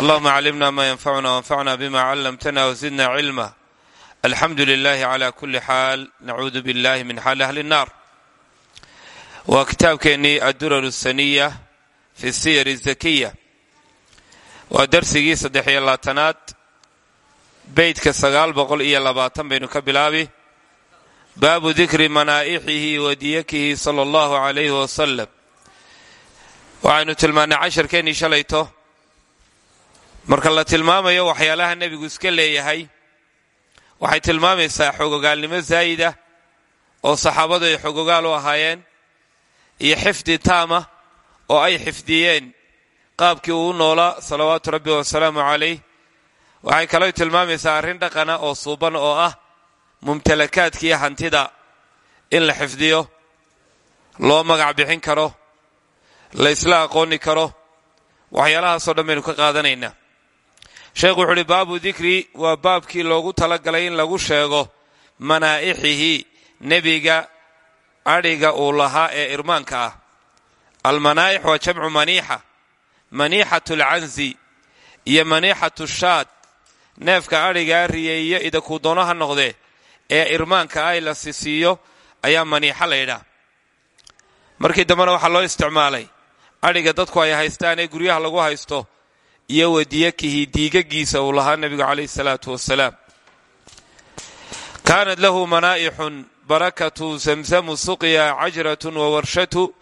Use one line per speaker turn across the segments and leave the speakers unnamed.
allahuma callimna ma yanfacuna wanfacna bima callamtana wzidna cilma alxamdu lilahi cala kuli xaal nacuudu billahi min xaali ahli nnar waa kitaabkeennii addurar saniya fi siyar zakiya. Waa darsigii saddex iyo labaatanaad beytka sagaal boqol iyo labaatan baynu ka bilaabi. Baabu dikri manaa'ixihi wa diyakihi sala allahu calayhi wasalam waxaynu tilmaannay casharkeennii shalayto. Marka la tilmaamayo waxyaalaha nebigu iska leeyahay waxay tilmaamaysaa xogogaalnimo zaa'ida oo saxaabadu ay xogogaal u ahaayeen iyo xifdi taama oo ay xifdiyeen qaabkii uu noolaa salawaatu rabbi wasalaamu calayh. Waxay kaloo tilmaamaysaa arrin dhaqana oo suuban oo ah mumtalakaadkiiyo hantida. In la xifdiyo loo magac bixin karo la isla aqooni karo. Waxyaalahaasoo dhan baynu ka qaadanaynaa. Sheekhu wuxu uhi baabu dikri waa baabkii loogu talagalay in lagu sheego manaa'ixihi nebiga adhiga uu lahaa ee irmaanka ah. Almanaa'ix waa jamcu maniixa maniixatu alcanzi iyo maniixatu shaad. Neefka adhigaa riyeeyo idakuu doono ha noqdee ee irmaanka ah la sisiiyo ayaa maniixa laydhaa markii dambena waxaa loo isticmaalay. Adhiga dadku ay haystaan ee guryaha lagu haysto iyo wadiyakihi diigagiisa uu lahaa nebigu calayh salaatu wasalaam lahu manaa'ixun barakatu zamzamu suqya cajratun wawarshatu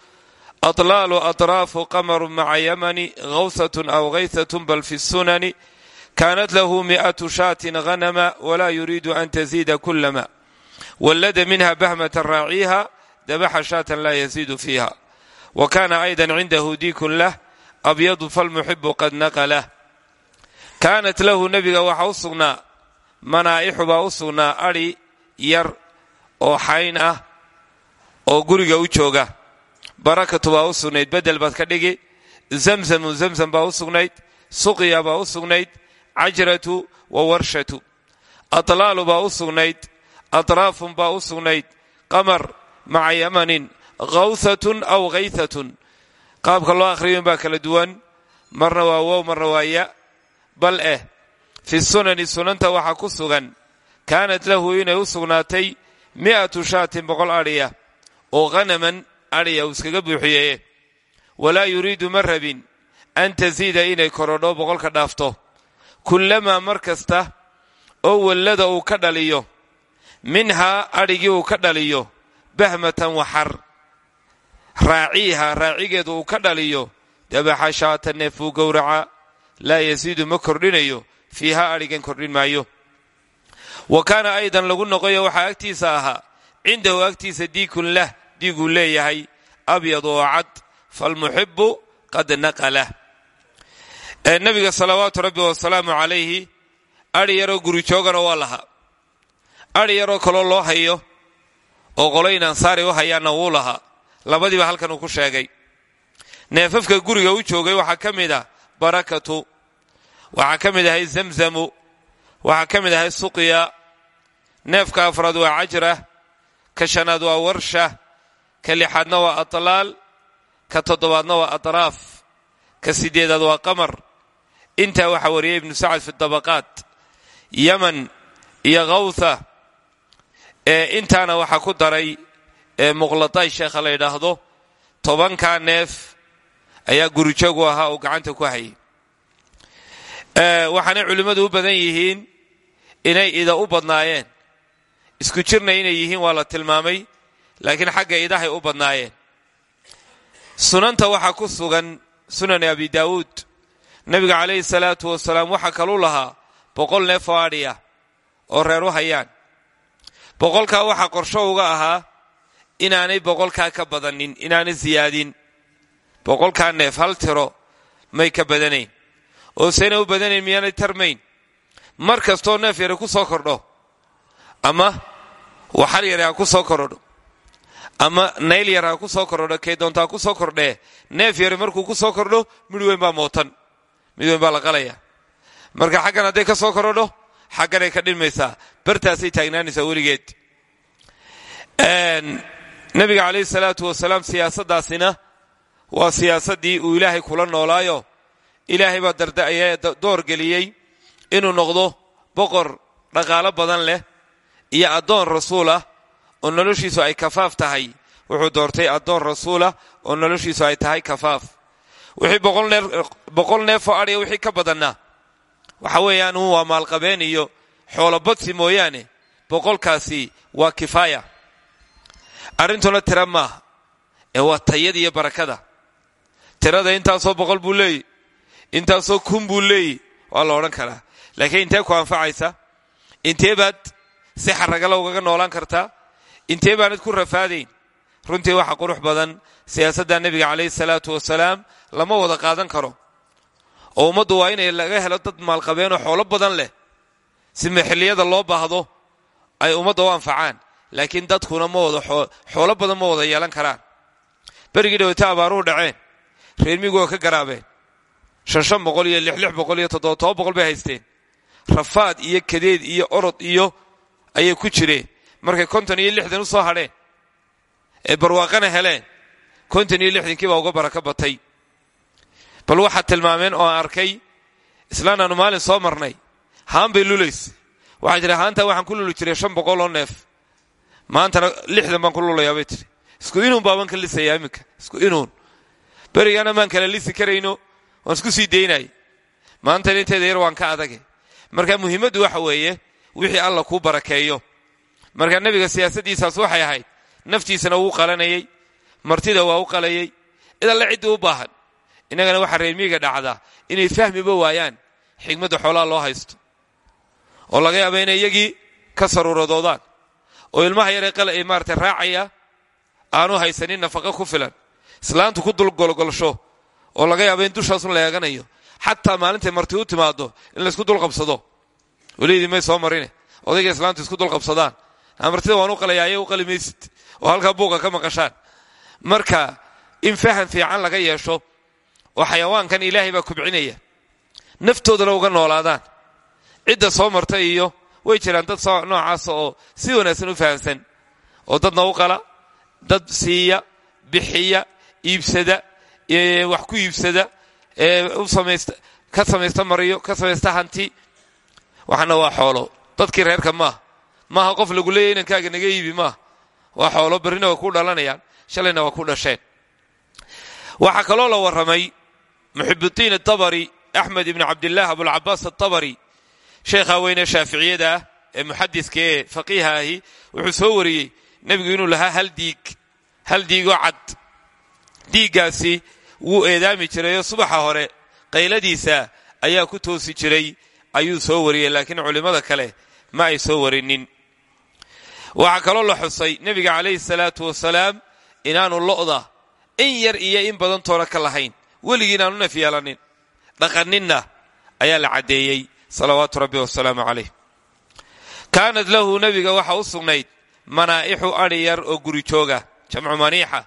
aطlaalu aطraafu qamaru maca yamani gawsatun aw gaysatun bal fi sunani kaanat lahu mi'atu shaatin ghanama walaa yuriidu an taziida kulama wallada minha bahmatan raaciiha dabaxa shaatan laa yaziidu fiiha wa kaana ayda cindahu diikun lah abyadu falmuxibu qad naqalah. Kaanat lahu nebiga waxa u sugnaa manaa'ixu baa u yar oo xayn ah oo guriga u jooga. Barakatu baa u sugnayd bedel baad ka dhigi. Zamzamu zamzam baa u sugnayd suqya baa u sugnayd cajratu wa warshatu. Atlaalu baa u sugnayd atraafun baa u sugnayd. Qamar maca yamanin gawsatun aw gayhatun qaabka loo akhriyo baa kala duwan. Marna waa wow marna waa ya. Bal eh fi sunani sunanta waxaa ku sugan. Kaanat lahu inay u sugnaatay mi'atu shaatin boqol adhiya oo khanaman adhiya uu iskaga buuxiyeeye walaa yuriidu ma rabin an tasiida inay korodho boqolka dhaafto kullamaa mar kasta oo wallada uu ka dhaliyo minhaa adhigii uu ka dhaliyo bahmatan waxar raaciiha raacigeedu uu ka dhaliyo dabaxa shaata neefuu gowraca laa yasiidu ma kordhinayo fiiha adhigan kordhin maayo wa kaana lagu noqoyo waxaa agtiisa ahaa cindahu agtiisa diikun lah diiguu leeyahay abyad oo cad falmuxibu qad naqalah nabiga salawaatu rabbi wasalaamu calayhi adhi yaroo gurijoogana waa lahaa. Adhi yaroo kaloo loo hayo oo qoloyn ansaari u hayaanna wuu lahaa. Labadiiba halkan ku sheegay. Neefafka guriga u joogay waxaa ka mid ah barakatu waxaa ka mid zamzamu waxaa ka mid ahay neefka afraad waa cajra ka shanaad waa warsha ka lixaadna waa atlaal ka toddobaadna waa atraaf ka sideedaad waa qamar. Intaa waxaa wariyay ibnu sacad fi dabaqaat yaman iyo khawtha intaana waxaa ku daray muqladay sheekha la yidhaahdo tobankaa neef ayaa gurijoog u ahaa uu gacanta ku hayay. Waxaanay culimmadu u badan yihiin inay ida u badnaayeen isku jirna inay yihiin waa la tilmaamay laakiin xagga idahay u badnaayeen. Sunanta waxaa ku sugan sunani abi daawuud. Nabiga calayhi salaatu wasalaam waxaa kalu lahaa boqol neef oo oo reer u hayaan. Boqolkaa waxaa qorsho uga ahaa inaanay boqolkaa ka badanin inaanay siyaadin boqolkaa neef hal tiro may ka badanayn. Oo sayna u badanayn miyaanay tarmayn. Mar kastoo neef yare ku soo kordho ama waxar yare ku soo korodho. Ama nayl yar ha ku soo kordho kay doonta ku soo kordhee neef yari markuu ku soo kordho mid weyn baa mootan. Mid weyn baa la qalaya. Marka xaggan hadday ka soo kordho xagganay ka dhinmaysaa bartaasay taagnaanaysaa weligeed. Nabiga calayhi salaatu wasalaam siyaasaddaasina waa siyaasaddii uu ilaahay kula noolaayo. Ilaahay baa darda'aya door geliyey inuu noqdo boqor dhaqaalo badan leh iyo addoon rasuul ah oo noloshiisu ay kafaaf tahay. Wuxuu doortay addoon rasuulah oo noloshiisu ay tahay kafaaf. Wixii boqol neefoo adhiya wixii ka badanna waxa weeyaan un waa maalqabeen iyo xoolo badsi mooyaane. Boqolkaasi waa kifaaya. Arrintuna tira maaha ee waa tayada iyo barakada. Tirada intaasoo boqol buu leeyi intaasoo kun buu leeyi waa la odhan karaa. Laakiin intee ku anfacaysa? Intee baad si xaragala ugaga noolaan kartaa intee baanad ku rafaadayn runtii waxa qurux badan siyaasadda nebiga calayhi salaatu wasalaam lama wada qaadan karo. Oo ummaddu waa inay laga helo dad maalqabeenoo xoolo badan leh. Si maxilliyada loo baahdo ay ummadda u anfacaan. Laakiin dadkuna ma wada xoolo badan ma wada yeelan karaan. Berigii dhawata abaaruhu dhaceen. Reermigu waa ka garaabeen. Shan boqol iyo lix lix boqol iyo toddoba boqol bay haysteen. Rafaad iyo kadeed iyo orod iyo ayay ku jireen markay konton iyo lixdan u soo hadheen ee barwaaqana heleen konton iyo lixdankii baa uga baraka batay. Bal waxaad tilmaameen oo aan arkay islaan aanu maalin soo marnay haan bay lulaysa waxaa jira haanta waxaan ku luli jiray shan boqol oo neef. Maantana lixdan baan ku lulayaa bay tiri isku inuun baaban ka lisayaa iminka. Isku inuun. Berigana maan kala lisi karayno waan isku sii daynay maantana inteeda yar waan ka adage marka muhiimaddu waxa weeye wixii alla kuu barakeeyo. Marka nebiga siyaasaddiisaas waxay ahayd naftiisana wuu qalanayay martida waa u qalayay cid alle ciddii u baahan. Innagana waxaa reermiiga dhacdaa inay fahmiba waayaan xigmadda xoolaha loo haysto oo laga yaaba inay iyagii ka saruuradoodaan oo ilmaha yaree qala ee maarata raacaya aanu haysanin nafaqa ku filan islaantu ku dulgolgolsho oo laga yaaba in dushaasun la eeganayo xataa maalintay marti u timaado in laysku dulqabsado welidii may soo marine odayga islaantu isku dulqabsadaan martida waan u qalaya u qali oo halkaa buuqa ka maqashaan marka in faham fiican laga yeesho oo xayawaankan ilaahay baa kubcinaya naftoodana uga noolaadaan cidda soo marta iyo way jiraan dad noocaasa oo si wanaagsan u fahamsan oo dadna u qala dad siiya bixiya iibsada wax ku iibsada ka samaysta mariyo ka samaysta hanti waxana waa xoolo. Dadkii reerka maaha maaha qof lagu leeya inankaaga naga iibi maaha waa xoolo berrina waa ku dhalanayaan shalayna waa ku dhasheen. Waxaa kaloo la warramay muxibudiin atabari axmed ibn cabdillaah abulcabaas atabari sheekhaa weyne shaaficiyada ah ee muxadiska ee faqiiha ahi wuxuu soo wariyey nebigu inuu lahaa hal diig. Hal diigoo cad. Diiggaasi wuu eedaami jirayoo subaxa hore qayladiisa ayaa ku toosi jiray ayuu soo wariyey laakiin culimmada kale ma ay soo warinin. Waxaa kaloo la xusay nebiga calayhi salaatu wasalaam inaanu lo'da in yar iyo in badan toona ka lahayn. Weligii inaanu naf dhaqaninna ayaa la caddeeyey. Salawaatu rabbi wasalaamu calayh. Kaanad lahu nebiga waxa u sugnayd manaa'ixu adhi oo guri jooga jamcu maniixa.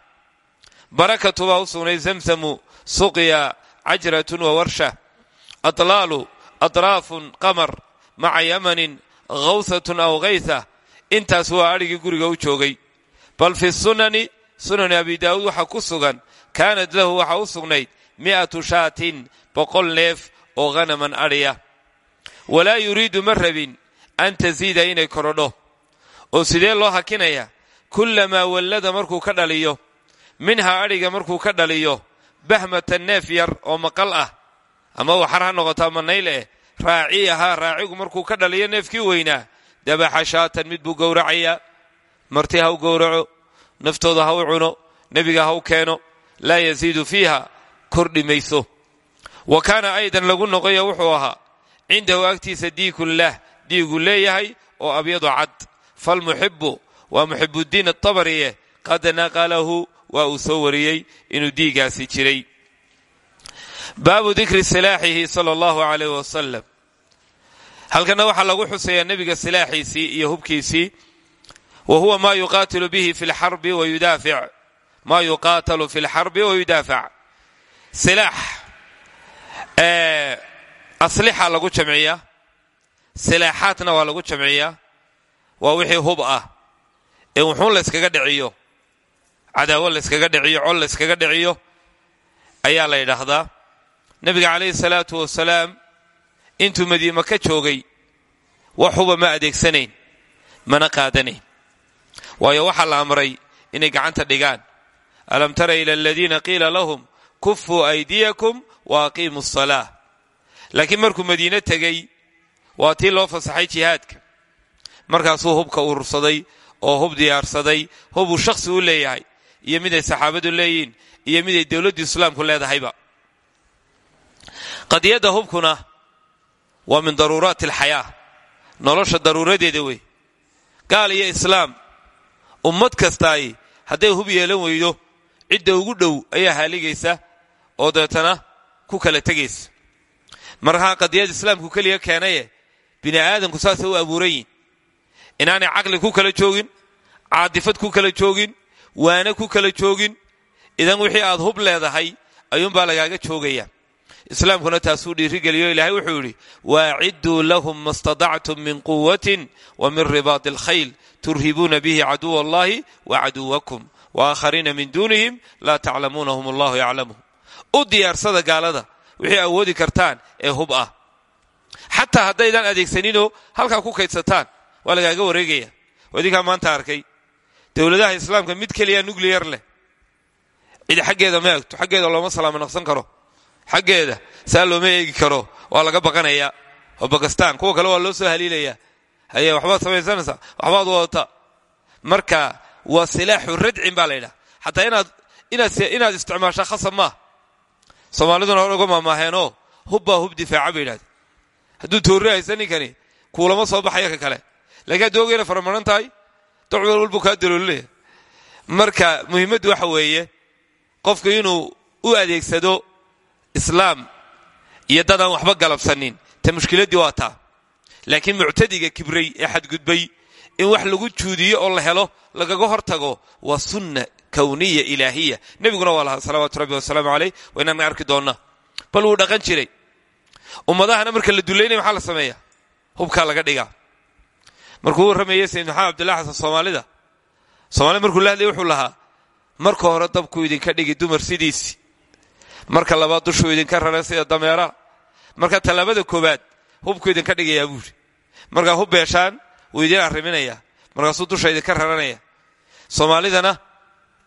Barakatu baa u sugnayd zamsamu suqya cajratun wa warsha. Atlaalu atraafun qamar maca yamanin khawsatun aw khaysa intaas waa adhigii guriga u joogay bal fi sunani sunani abi daawuud waxaa ku sugan kaanad lahu waxaa u sugnayd mi'atu shaatin boqol neef oo hanaman adhiya walaa yuriidu ma rabin an tasiida inay korodho oo sidee loo hakinaya kullamaa wallada markuu ka dhaliyo minhaa adhiga markuu ka dhaliyo bahmatan neef yar oo maqal ah ama waxar ha noqoto ama nayl eh. Raaci ahaa raacigu markuu ka dhaliyo neefkii weynaa dabaxa shaatan mid buu gowracayaa. Marti ha u gowraco naftooda ha cuno nebiga ha keeno laa yasiidu fiiha kordhi mayso wa kaana aydan lagu noqoyo wuxuu ahaa cindahu agtiisa diikunlah diigu leeyahay oo abyadu cad. Falmuxibu waa muxibudiin atabariye qad naqalahu waa uu soo wariyey inuu diigaasi jiray baabu dikri silaaxihi sala allahu alayh wasalam halkana waxaa lagu xuseeyaa nebiga silaaxiisii iyo hubkiisii. Wa huwa ma yuqaatilu bihi fi lxarbi wayudaafic ma yuqaatalu fi lxarbi wayudaafac silaax aslixa lagu jamciyaa. Silaaxaadna waa lagu jamciyaa. Waa wixii hub ah. Ee wuxuun layskaga dhiciyo. Cadaawo layskaga dhiciyo col layskaga dhiciyo. Ayaa la yidhaahdaa nebiga calayhi salaatu wasalaam intuu madiima ka joogay wax huba ma adeegsanayn mana qaadanayn waayo waxaa la amray inay gacanta dhigaan. Alam tara ila aladiina qiila lahum kufuu aydiyakum wa aqiimu asalaa laakiin markuu madiine tegey waa tii loo fasaxay jihaadka. Markaasuu hubka urursaday oo hub diyaarsaday hubuu shakhsi u leeyahay iyo miday saxaabadu leeyihiin iyo miday dowladdu islaamku leedahayba qadiyadda hubkuna waa min daruuraati alxayaa. Nolosha daruuradeeda wey. Gaal iyo islaam ummad kastaay hadday hub yeelan weydo cidda ugu dhow ayaa haaligaysa oo deetana ku kala tegaysa. Markaa qadiyad islaamku keliya keenaye bini aadamku saasay u abuuran yihiin inaanay caqli ku kala joogin caadifad ku kala joogin waane ku kala joogin idan wixii aad hub leedahay ayuunbaa lagaaga joogaya islaamkuna taasuu dhiirigeliyo ilaahay wuxuu yidhi waacidduu lahum ma stadactum min quwatin wa min ribaadi alkhayl turhibuuna bihi caduw allahi wa caduwakum wa aakhariina min duunihim laa taclamuunahum allahu yaclamuhum u diyaarsada gaalada wixii awoodi kartaan ee hub ah. Xataa haddaydaan adeegsaninoo halkaa ku kaydsataan waa lagaaga wareegaya. Idinkaa maanta arkay. Dowladaha islaamka mid keliya nucliyar leh. Cid xaggeeda ma egto xaggeeda looma salaamo naqsan karo xaggeeda saa looma eegi karo waa laga baqanayaa. Oo bakistan kuwa kale waa loo soo haliilayaa. Haye waxbaad samaysanaysaa waxbaad wadata marka waa silaaxu radcin baa la ydhaha xataa inaad isticmaashaa khasab maaha soomaaliduna hor uga maamaaheenoo hubbaa hub difaaca bay yidhahdeen. Hadduu toorri ninkani kuulama soo baxaya ka kale. Laakiin hadduu ogeyna faramaran tahay doc wal walbuu marka muhiimaddu waxa weeye qofku inuu u adeegsado islaam iyo dad aan waxba galabsanin ta mushkiladdii waa taa. Laakiin muctadiga kibray ee xadgudbay in wax lagu juudiyo oo la helo lagaga hortago waa sunna kawniya ilaahiya. Nebiguna waa lahaa salawaatu rabbi wasalaamu caleyh waa inaan arki doonnaa bal wuu dhaqan jiray. Ummadahana marka la dullaynaya maxaa la sameeya hubkaa laga dhigaa. Markuu warramayey sayid maxamed abdillah xasan soomaalida soomaalida markuu la hadlayay wuxuu lahaa marka hore dabkuu idinka dhigi dumar sidiisii marka labaad dushuu idinka rara sida dameeraha marka tallaabada koobaad hubkuu idinka dhigayaa buuri markaa hub beeshaan wuu idin arriminayaa. Markaasuu dusha idinka raranaya soomaalidana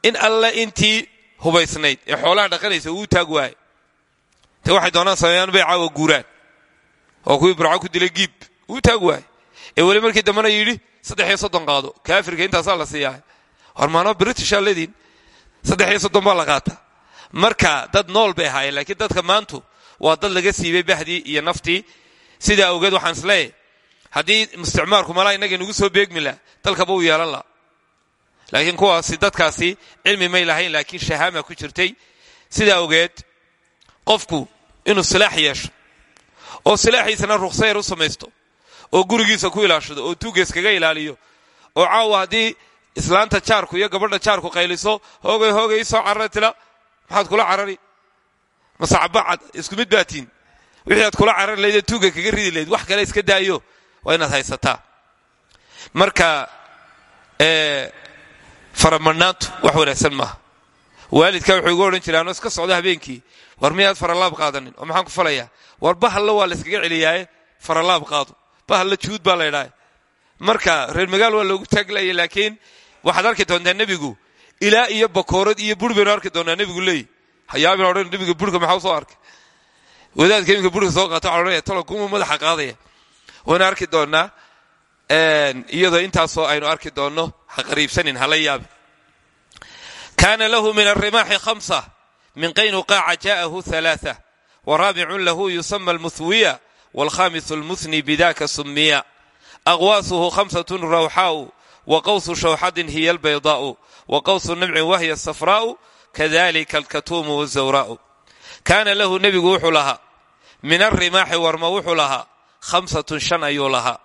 in alle intii hubaysnayd ee xoolaha dhaqanaysa uu taag waaye. Te waxay doonaan sameeyaan bay caawa guuraan. Oo kuwii burco ku dilay giib. Uu taag waaye. Ee weli markii dambena yidhi saddex iyo soddon qaado. Kaafirka intaasaa la siiyaa hormaano britishaa lediin saddex iyo soddon la qaataa marka dad nool bay ahaayeen laakiin dadka maantu waa dad laga siibay bahdii iyo naftii sidaa awgeed waxaan is leeyahay haddii isticmaarku malaa innaga inugu soo beegmi laha uu yeelan laha laakiin kuwaasi dadkaasi cilmi may lahayn laakiin shahaama ku jirtay. Sidaa awgeed qofku inuu silaax yeesho oo silaaxiisana ruksayar u samaysto oo gurigiisa ku ilaashado oo tuugees kaga ilaaliyo oo caawa haddii islaanta jaarku iyo gabadha jaarku qayliso hoogay hoogay soo carara tila maxaad kula carari? Masacabacad isku mid baatiin wixii aad kula carari lahayd ee tuuga kaga ridi lahayd wax kale iska daayo waa inaad haysataa. Marka faramadhnaantu wax wanaagsan maaha. Waalidka wuxuu igu odhan jira iska socda habeenkii war miyaad faralaab qaadanin? Oo maxaan ku falayaa? War bahalla waa la yskaga celiyaaye faralaab qaado. Bahalla juud baa la ydhaha marka reer magaal waa loogu taaglaya laakiin waxaad arki doontaa nebigu ilaa iyo bakoorad iyo bur baynu arki doonaa nebigu leey hayaabin odhan nebiga burka maxaa soo arkay? Wadaadka iminka burka soo qaata waxaa talo kuma madaxa qaadaya. Waynu arki doonaa iyadoo intaasoo aynu arki doonno ha qariibsanin hala yaabi. Kaana lahu min alrimaaxi khamsa min qaynuqaaca jaa'ahu halaaa waraabicun lahu yusama almuhwiya waalkhamisu almuhni bidaka sumiya aqwaasuhu khamsatun rawxaa'u wa qawsu shawxadin hiya albaydaa'u wa qawsu nimcin wahya safraa'u kadalika alkatuumu wazawraa'u kaana lahu nebigu wuxuu lahaa min alrimaaxi warma wuxuu lahaa khamsatun shan ayuu lahaa.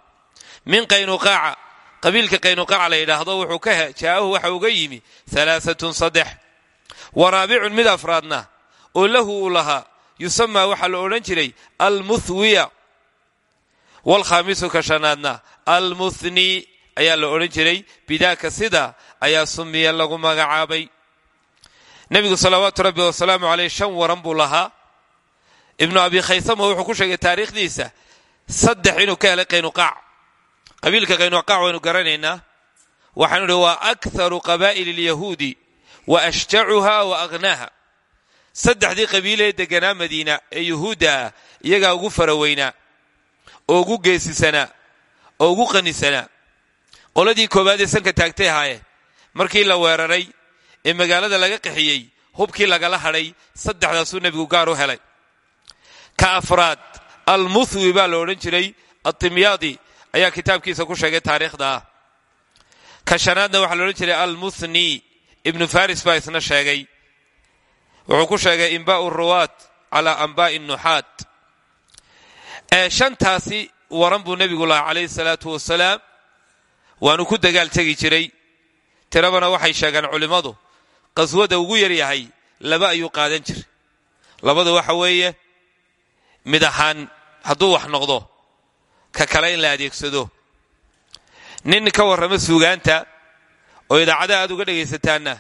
Min qaynuqaaca qabiilka qaynuqaac la yidhaahdo wuxuu ka jaa'ahu waxa uga yimi alaaatun saddex. Wa raabicun mid afraadna oo lahu uu lahaa yusamaa waxaa la odhan jiray almuthwiya. Waalkhaamisu ka shanaadna almuthni ayaa la odhan jiray bidaaka sida ayaa sumiya lagu magacaabay. Nebigu salawaatu rabbi wasalaamu caleyh shan waran buu lahaa. Ibnu abi khaysama wuxuu ku sheegay taariikhdiisa saddex inuu ka helay qaynuqaac. Qabiilka qaynuqaac waynu garanaynaa. Waxaanu idhi waa akharu qabaa'ili alyahuudi wa ashjacuha wa aghnaaha saddexdii qabiilee deganaa madiina ee yuhuudda iyagaa ugu faraweynaa oo ugu geesisanaa oo ugu qanisanaa qoladii koowaad ee sanka taagtay ahaayeen markii la weeraray ee magaalada laga qaxiyey hubkii lagala hadhay saddexdaasuu nebigu gaar u helay. Ka afraad almuthwi baa la odhan jiray atimyaadi ayaa kitaabkiisa ku sheegay taariikhda. Ka shanaadna waxaa la odhan jiray almuthni ibnu faris baa isna sheegay. Wuxuu ku sheegay imbaau ruwaat calaa ambaa'i nuxaat ee shantaasi waran buu nebigu lahaa calayhi salaatu wasalaam waanu ku dagaal tegi jiray. Tirabana waxay sheegaan culimmadu qaswada ugu yar yahay laba ayuu qaadan jiray. Labada waxa weeye mid ahaan hadduu wax noqdo ka kale in la adeegsado. Nin ka warrama suugaanta oo idaacadaha aad uga dhegaysataanna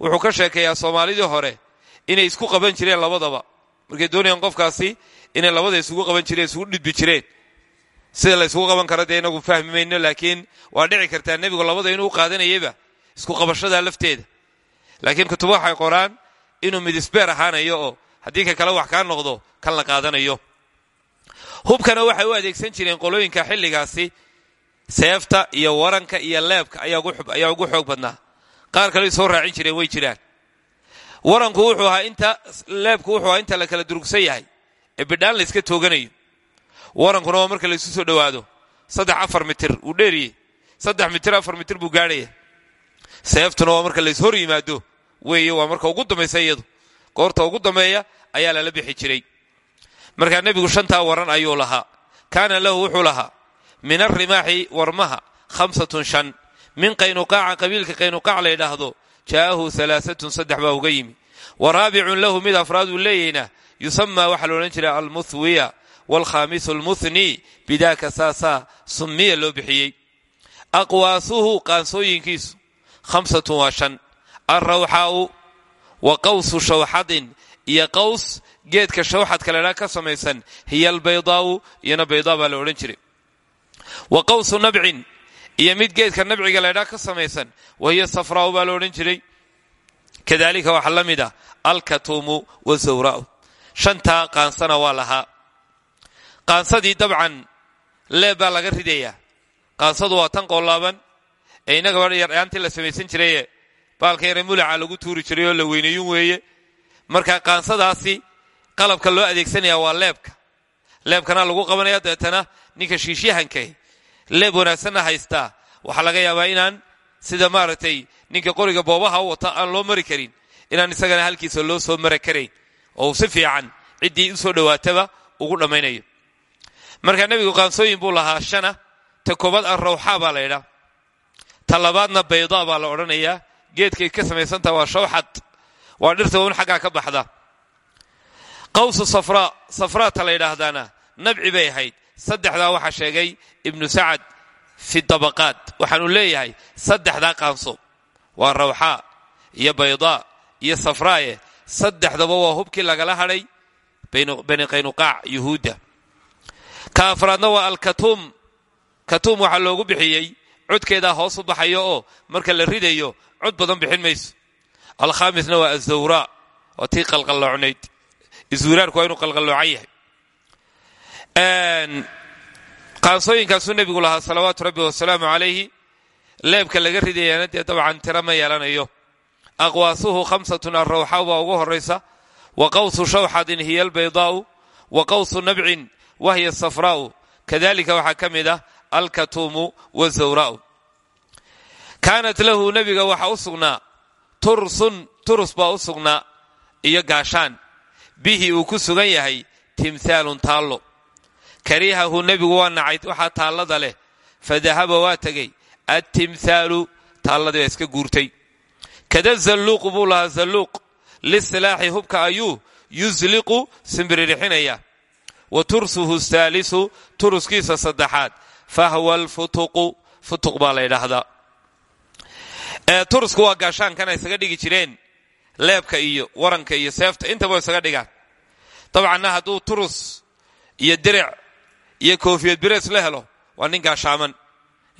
wuxuu ka sheekeeyaa soomaalidii hore inay isku qaban jireen labadaba. Markay doonayaan qofkaasi inay labada isugu qaban jireen isugu dhidbi jireen sida la isugu qaban karo dee inagu fahmi laakiin waa dhici kartaa nebigu labada inuu qaadanayaba isku qabashada lafteeda. Laakiin kutubo waxay qoraan inuu midisbeer ahaanayo oo haddii ka kale wax kaa noqdo kan la qaadanayo. Hubkana waxay u adeegsan jireen qolooyinka xilligaasi seefta iyo waranka iyo leebka ayaa ugu xoog badnaa. Qaar kale soo raacin jireen way jiraan. Waranku wuxuu ahaa inta leebku wuxuu ahaa inta la kala durugsan yahay ee bidhaan la iska tooganayo warankuna waa marka laysu soo dhowaado saddex afar mitir uu dheeriye. Saddex mitir afar mitir buu gaadhaya. Seeftuna marka lays hor yimaado. Weeye marka ugu dambaysa iyadu. Ugu dambeeya ayaa lala bixi jiray. Markaa nebigu shantaa waran ayuu lahaa. Kaana lahu wuxuu lahaa min arrimaaxi warmaha khamsatun shan. Min qaynuqaaca qabiilka qaynuqaac la ydhaahdo jaa'ahu alaaatun saddex baa uga yimi. Wa raabicun lahu mid afraad uu almuthwiya waalkhaamisu almuthni bidaaka saasaa summiya loo bixiyey aqwaasuhu qaansooyinkiisu khamsatun waa shan alrawxaa'u wa qawsu shawxadin iyo qaws geedka shawxadka ladhaa ka samaysan hiya albaydaa'u iyona baydaa baa la odhan jiray wa qawsu nabcin iyo mid geedka nabciga laydhaa ka samaysan wa hiya safraa'u baa qaansadii dabcan leeb baa laga ridayaa qaansadu waa tan qoolaaban ee innagaba yaryaantii la samaysan jiraye baalka yare mulaca lagu tuuri jiray oo la weyneeyun weeye. Marka qaansadaasi qalabka loo adeegsanaya waa leebka. Leebkana lagu qabanaya dabeetana ninka shiishyahanka leeb wanaagsanna haystaa. Waxaa laga yaabaa inaan sida maaragtay ninka qoriga boobaha u wata aan loo mari karin inaan isagana halkiisa loo soo mari karayn oo uu si fiican ciddii u soo dhowaataba ugu dhammaynayo marka nebigu qaansooyin buu lahaa shana ta koobaad arrawxa baa la ydhaa ta labaadna baydaa baa la odhanayaa. Geedkay ka samaysantaha waa shawxad. Waa dhirta un xaggaa ka baxda. Qawsu safraa safraata la yidhaahdaana nabci bay ahayd. Saddexdaa waxaa sheegay ibnu sacad fi dabaqaat. Waxaanu leeyahay saddexdaa qaanso. Waa rawxaa iyo baydaa iyo safraaye. Saddexdaba waa hubkii lagala hadhay bani qaynuqaac yuhuudda ka afraadna waa alkatuum katuum waxaa loogu bixiyey codkeedaa hoos u baxayo oo marka la ridayo cod badan bixin mayso. Alkhaamisna waa azawraa oo tii qalqalloocnayd iswiraarku waa inuu qalqalloocan yahay. Qaansooyinkaasuu nebigu lahaa salawaatu rabbi wasalaamu calayhi leebka laga ridayaana dee dabcan tira ma yeelanayo. Aqwaasuhu khamsatun arrawxaa baa ugu horaysa wa qawsu shawxadin hiya albaydaa'u wa qawsu nabcin wahiya safraa'u kadalika waxaa ka mid ah alkatuumu wazawraa'u kaanat lahu nebiga waxaa u sugnaa tursun turus baa u sugnaa iyo gaashaan bihi uu ku sugan yahay timhaalun taallo karihahu nebigu waa nacay waxaa taallada leh fadahaba waa tegey attimthaalu taalladii baa iska guurtay kada zalluuqu buu lahaa zalluuq lisilaaxi hubka ayuu yusliqu simbiririxinaya wa tursuhu haalisu turuskiisa saddexaad. Fahwa alfutuqu futuq baa la ydhaahdaa turusku waa gaashaankana isaga dhigi jireen leebka iyo waranka iyo seefta intaba isaga dhigaan. Dabcanna hadduu turus iyo diric iyo koofiyad birees la helo waa nin gaashaaman.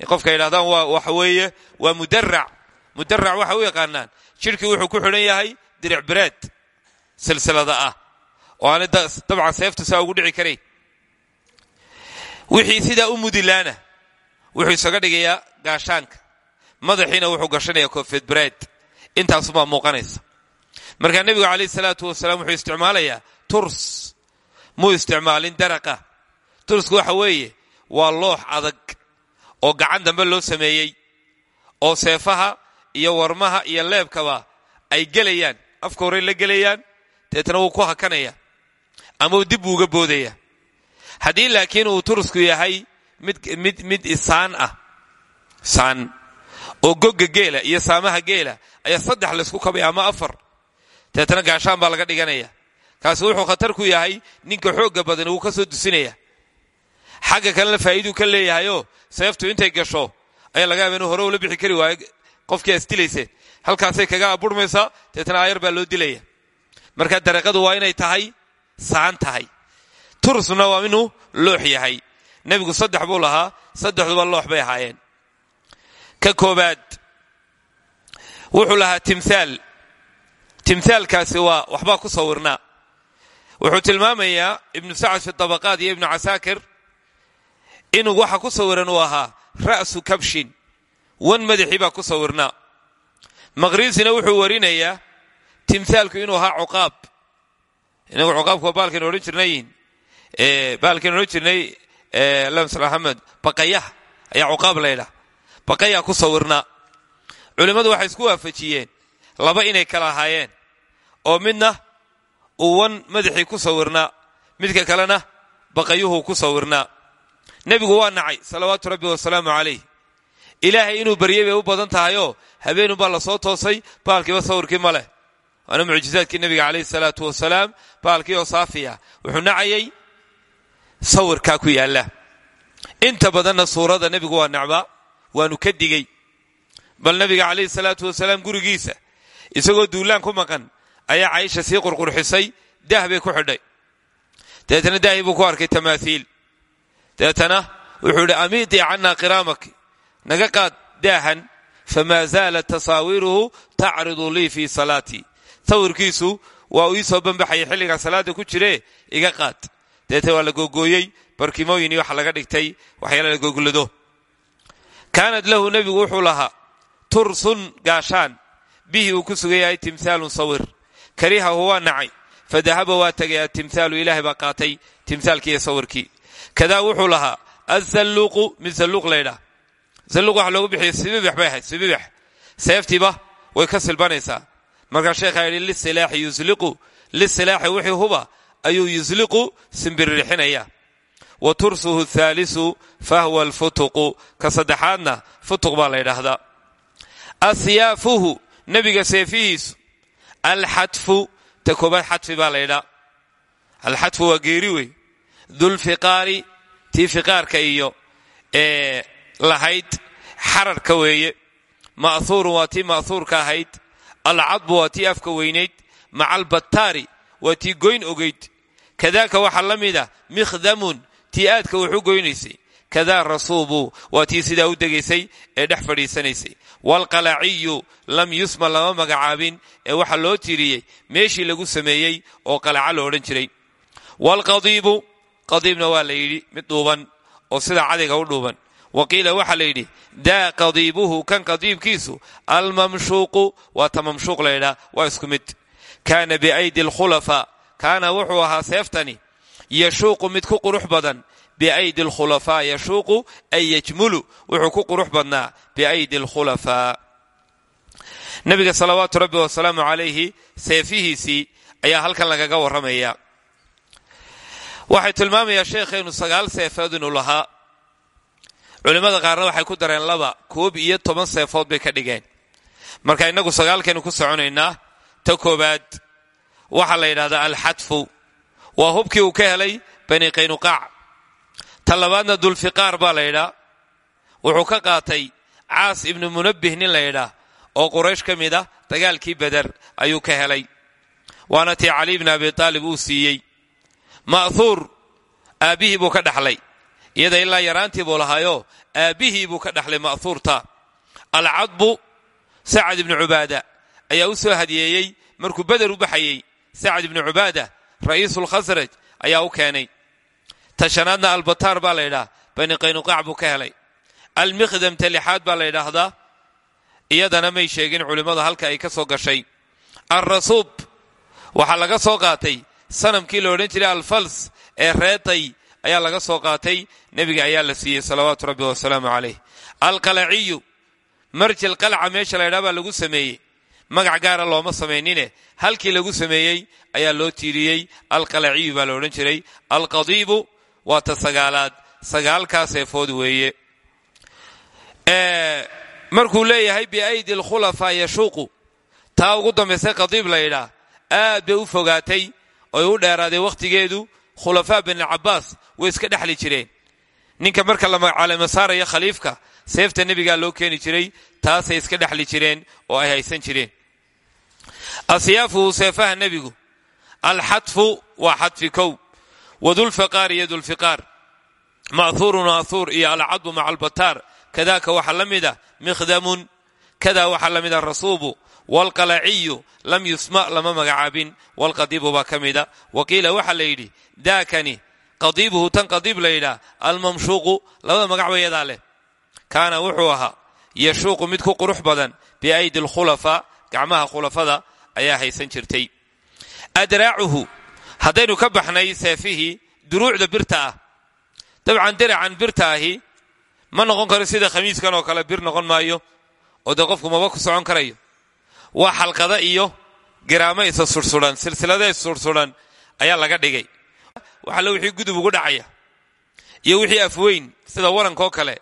Qofka yidhahdaan waxa weeye waa mudarac mudarac waxa u yaqaanaan jidhkii oo aana dabcan seeftu saa ugu dhici karayn wixii sidaa u mudilaana wuxuu isaga dhigayaa gaashaanka. Madaxiina wuxuu gashanayaa koofiyad bireed intaasumaa muuqanaysa. Markaa nebigu calayh salaatu wasalaam wuxuu isticmaalayaa turs. Muu isticmaalin daraqa. Tursku waxa weeye waa loox adag oo gacan dambe loo sameeyey oo seefaha iyo warmaha iyo leebkaba ay gelayaan. Afka horey la gelayaan deetna wuu ku hakanaya ama dib buu uga boodaya. Haddii laakiin uu turusku yahay mid isaan ah saan oo gogga geela iyo saamaha geela ayaa saddex laysku kabaya ama afar deetna gaashaan baa laga dhiganaya. Kaasi wuxuu khatar ku yahay ninka xoogga badan wuu ka soo dusinaya. Xagga kalena faa'iiduu ka leeyahayoo seeftu intay gasho ayaa laga yaaba inuu hore ula bixi kari waayo qofkii asdilayseen halkaasay kaga aburmaysaa deetna aayar baa loo dilaya. Marka dariiqadu waa inay tahay saan tahay turusna waa inuu loox yahay. Nebigu saddex buu lahaa saddexduba loox bay ahaayeen. Ka koobaad wuxuu lahaa timhaal timhaalkaasi waa waxbaa ku sawirnaa wuxuu tilmaamayaa ibnu sacad fi tabaqaat iyo ibnu casaakir inuu waxa ku sawiran uu ahaa ra'su kabshin. Wan madaxii baa ku sawirnaa maqhriisina wuxuu warinayaa timhaalku inuu ahaa cuqaab inagu cuqaabku baalkan odhan jirnayin baalkan odhan jirnay. Axamed baqayah ayaa cuqaab laydhah baqayaa ku sawirnaa culimmadu waxay isku waafajiyeen. Laba inay kala ahaayeen. Oo midna uu wan madaxii ku sawirnaa midka kalena baqayuhu ku sawirnaa nebigu waa nacay salawaatu rabbi wasalaamu calayh. Ilaahay inuu baryay bay u badan tahayoo la soo toosay baalkiiba sawirkii ma leh waana mucjizaadkii nebiga calayhi salaatu wasalaam baalkii oo saafiya wuxuu nacayay sawirkaa ku yaalla. Inta badanna suurada nebigu waa nacbaa waanu ka digey bal nebiga calayhi salaatu wasalaam gurigiisa isagoo duulaan ku maqan ayaa caysha sii qurqurxisay daah ku xidhay. Dabeetana daahii buu ku arkay tamaaiil dabeetana wuxuu idhi amiitii cannaa qiraamaki naga qaad daahan famaa zaalat tasaawiruhu tacridu lii fii salaatii sawirkiisu waa uu soo banbaxaya xilligaa salaada ku jiree iga qaad. Dabeetana waa la googooyey barkimooyin iyo waxa laga dhigtay waxyaala la goglado kaanad lahu nebigu wuxuu lahaa tursun gaashaan bihi uu ku sugan yahay timhaalun sawir. Karihahu waa nacay fadahaba waa tegay atimhaalu ilaahay baa qaatay timhaalkii wuxuu lahaa azalluuqu mid zalluuq laydhaa zalluuq waxa loogu bixiyay sibibax bay ahayd sibibax. Seeftiiba way ka silbanaysaa markaa sheekhaa yidhi lisilaaxi yusliqu lisilaaxi wixii huba ayuu yusliqu simbiririxinaya wa tursuhu thaalisu fahwa alfutuqu. Ka saddexaadna futuq baa la ydhaahdaa asyaafuhu nebiga seefihiisu. Alxadfu ta koobaad xadfi baa laydhaa alxadfu waa geeri wey dulfiqaari tii fiqaarka iyo lahayd xararka weeye. Ma'huurun waa tii ma'huurka ahayd alcadbu waa tii afka weynayd maca albattaari waa tii goyn ogayd kadaaka waxaa la mid ah mikhdamun tii aadka wuxu goynaysay. Kadaa rasuubu waa tii sidaa u degaysay ee dhex fadhiisanaysay. Waalqalaciyu lam yusma lama magacaabin ee waxaa loo tiriyey meeshii lagu sameeyey oo qalaca lo odhan jiray. Waalqadiibu qadiibna waa la yidhi mid dhuuban oo sida cadiga u dhuuban wa qiila waxaa la yidhi daa qadiibuhu kan qadiibkiisu almamshuuqu waa ta mamshuuq laydhaa waa isku mid. Kaana biaydi alkhulafa kaana wuxuu ahaa seeftani yashuuqu mid ku qurux badan biaydi alkhulafaa yashuuqu ay yajmulu wuxuu ku qurux badnaa biaydi alkhulafaa nabiga salawaatu rabbi wasalaamu calayhi seefihiisii ayaa halkan lagaga warramaya waxay tilmaamayaa sheekhaynu sagaal seefeed inuu lahaa culimmada qaarna waxay ku dareen laba koob iyo toban seefood bay ka dhigeen. Marka innagu sagaalkaynu ku soconaynaa ta koobaad waxaa la yidhahdaa alxadfu. Waa hubkii uu ka helay bani qaynuqaac. Ta labaadna dulfiqaar baa la yidhaa wuxuu ka qaatay caas ibnu munabbih nin la yidhaa oo quraysh ka mid ah dagaalkii beder ayuu ka helay. Waana tii cali bni abi taalib uu siiyey. Ma'huur aabbihii buu ka dhaxlay iyada ilaa yaraantii buu lahaayo aabbihii buu ka dhaxlay ma'huurta alcadbu sacad ibnu cubaada ayaa u soo hadiyeeyey markuu beder u baxayey sacad ibnu cubaada ra'iisulkhasraj ayaa u keenay. Ta shanaadna albataar baa la yidhaha bani qaynuqaac buu ka helay. Almiqdam ta lixaad baa la yidhaahdaa iyadana may sheegin culimmadu halka ay ka soo gashay. Alrasuub waxaa laga soo qaatay sanamkii la odhan jiray alfals ee reetay ayaa laga soo qaatay. Nebiga ayaa la siiyey salawaatu rabbi wasalaamu calayh. Alqalaciyu marjil qalca meesha la ydhaa baa lagu sameeyey. Magac gaara looma samaynine. Halkii lagu sameeyey ayaa loo tiiriyey. Alqalaciyu baa la odhan jiray. Alqadiibu waa ta sagaalaad. Sagaalkaa seefood weeye. Markuu leeyahay biaydi alkhulafaa yashuuqu. Taa ugu dambaysay qadiib la yidhaa aad bay u fogaatay oy u dheeraaday wakhtigeedu khulafaa bani cabaas way iska dhexli jireen. Ninka marka la calamo saaraya khaliifka seefta nebigaa loo keeni jiray taasay iska dhexli jireen oo ay haysan jireen. Asyaafuhu seefaha nebigu alxadfu waa xadfi kow wadulfiqaar iyo dulfiqaar ma'huurun ma'huur iyo alcadbu maca albataar kadaaka waxaa la mida mikhdamun kada waxaa la mida rasuubu waalqalaciyu lam yusma lama magacaabin walqadiibu baa ka mida wa qiila waxaa la daakani qadiibuhu tan qadiib la yidhaah almamshuuqu labada magac ba yadaa leh. Kaana wuxuu ahaa yashuuqu mid ku qurux badan biaydi alkhulafaa gacmaha khulafada ayaa haysan jirtay. Adraacuhu haddaynu ka baxnay seefihii duruucda birta ah. Dabcan diracan ma noqon karo sida khamiiskan oo kale bir noqon maayo oo dee qofku maba ku socon karayo. Waa xalqada iyo giraamo isa sursuran silsilada is sursuran ayaa laga dhigay. Waxalle wixii gudub ugu dhacaya iyo wixii afweyn sida warankoo kale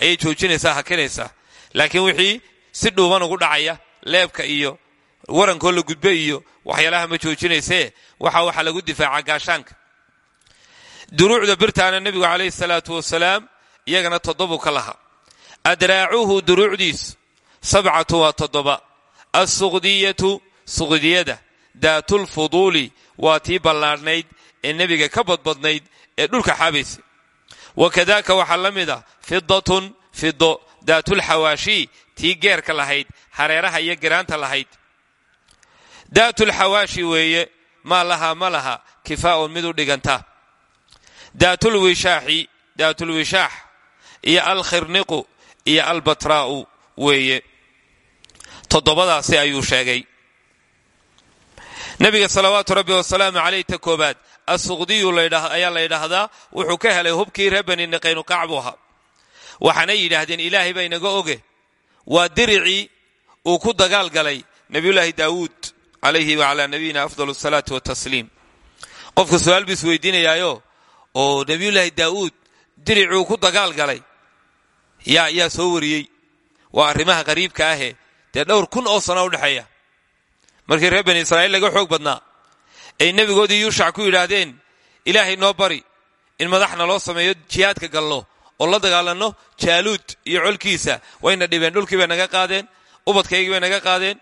ayay joojinaysaa hakinaysaa. Laakiin wixii si dhuuban ugu dhacaya leebka iyo warankoo la gudbe iyo waxyaalaha ma joojinaysee waxa waxaa lagu difaaca gaashaanka. Duruucda birtaana nebigu calayhi salaatu wasalaam iyagana toddobu ka laha adraacuhu sabcatu waa toddoba alsuqdiyatu suqdiyada daatulfuduuli waa tii ballaadhnayd ee nebiga ka badbadnayd ee dhulka xaabaysa wa kadaaka waxaa la mid ah fidatun fido daatulxawaashi tii geerka lahayd hareeraha iyo giraanta lahayd daatulxawaashi weeye maa lahaa ma laha kifaa'un mid u dhiganta daatulwishaaxi daatulwishaax iyo alkhirniqu iyo albatraa'u weeye toddobadaasi ayuu sheegay. Nebiga salawaatu rabbi wasalaamu calayh ta koobaad assuqdiyu ayaa la yidhaahdaa wuxuu ka helay hubkii reer bani niqaynuqaac buu yidhaahdeen ilaahay baa inaga oge. Waa diricii uu ku dagaal galay nebiyullaahi daawuud calayhi wacalaa nabiyina afdal asalaatu watasliim qofku su'aal buu isweydiinayaayo oo nebiyullaahi daawuud diricii uu ku dagaal galay. Yaa yaa soo wariyey. Waa arrimaha qariibka ahe dee dhowr kun oo sano udhexeeya markii reer bani israa'iil laga xoog badnaa ay nebigoodii yuushac ku yidhaahdeen ilaahay noo bari in madaxna loo sameeyo jihaadka galno oo la dagaalanno jaaluud iyo colkiisa. Wayna dhibeen dhulkii bay naga qaadeen ubadkaygii bay naga qaadeen.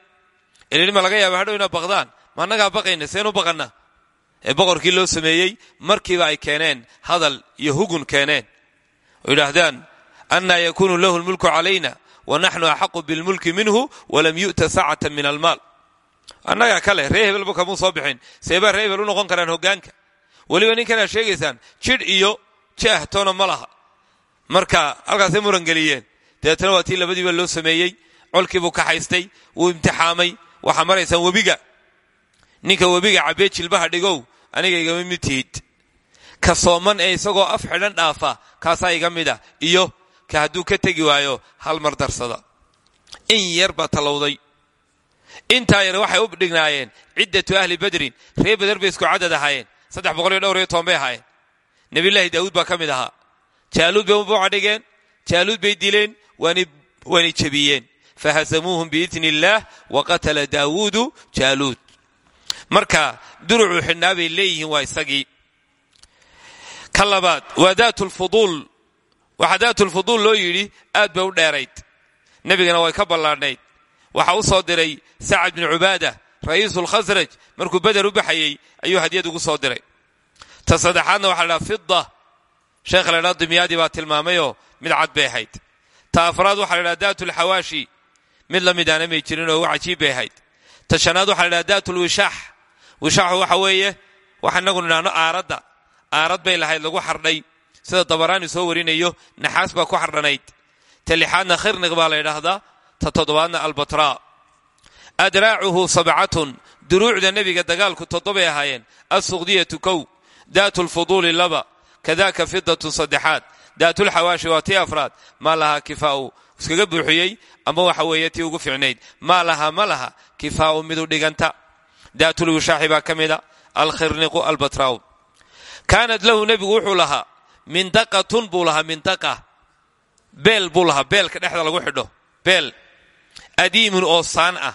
Ililima laga yaaba hadhow ina baqdaan. Ma annagaa baqayna seen u baqanna. Ee boqorkii loo sameeyey markiiba ay keeneen hadal iyo hugun keeneen. Oo yidhaahdaan annaa yakuunu lahu lmulku calayna wa naxnu axaqu bilmulki minhu walam yu'ta sacata min almaal annagaa kale ree hebelba kamuu soo bixin. Seebaa ree hebel u noqon karaan hogaanka weliba ninkanaa sheegaysaan jidh iyo jaah toona ma laha. Marka halkaasay murangeliyeen. Dabeetana waa tii labadiiba loo sameeyey. Colkiibuu ka haystay wuu imtixaamay. Waxaa maraysaan webiga. Ninka webiga cabee jilbaha dhigow aniga igama mid tihid ka sooman ee isagoo af xidhan dhaafa kaasaa iga ah. Iyo ka hadduu ka tegi waayo hal mar darsada. In yar baa tallowday intaa yar waxay u dhignaayeen ciddatu ahli badrin ree bader bay cadad ahaayeen saddex boqol iyo dhowr iyo toban bay ahaayeen. Nebillaahi daawuud baa ka mid ahaa. Jaaluud bay ubuuca dhigeen jaaluud bay dileen waanay jebiyeen. Fahasamuuhum biidni illaah wa qatala daawuudu jaaluud. Marka durucuu xidhnaa bay leeyihiin waa isagii. Ka labaad waa daatulfuduul loo yidhi aad bay u dheerayd. Nebigana way ka ballaadhnayd. Waxaa u soo diray sacad bin cubaada ra'iisulkhasraj markuu beder u baxayey ayuu hadyad ugu soo diray. Ta saddexaadna waxa la dhaha fida sheekha la ydhaha dimyaadii baa tilmaamayoo mid cad bay ahayd. Ta afraad waxa la ydhaha daatulxawaashi mid la mid aana may jirin oo cajiib bay ahayd. Ta shanaad waxa la ydhaha daatulwishaax wishaaxu waxa weeye waxa inagu nidhaahno aaradda. Aarad bay lahayd lagu xardhay sida dabaraani soo warinayo naxaas baa ku xardhanayd. Ta lixaadna khirniq baa ta toddobaadna albatra adraacuhu sabcatun duruucda nebiga dagaalku toddobay ahaayeen assuqdiyatu kow daatulfuduuli laba kadaka fidatu saddexaad daatulxawaashi waa tii afraad maa lahaa kifaa'u iskaga buuxiyey ama waxa weeye ugu ficnayd maa lahaa ma laha kifaa'u midu dhiganta. Daatulwishaaxi baa ka mida alkhirniqu albatraa'u kaanad lahu nebigu wuxuu lahaa mindaqatun buu lahaa mindaqa beel buu lahaa beelka dhexda lagu xidho. Beel. Adiimun oo saan ah.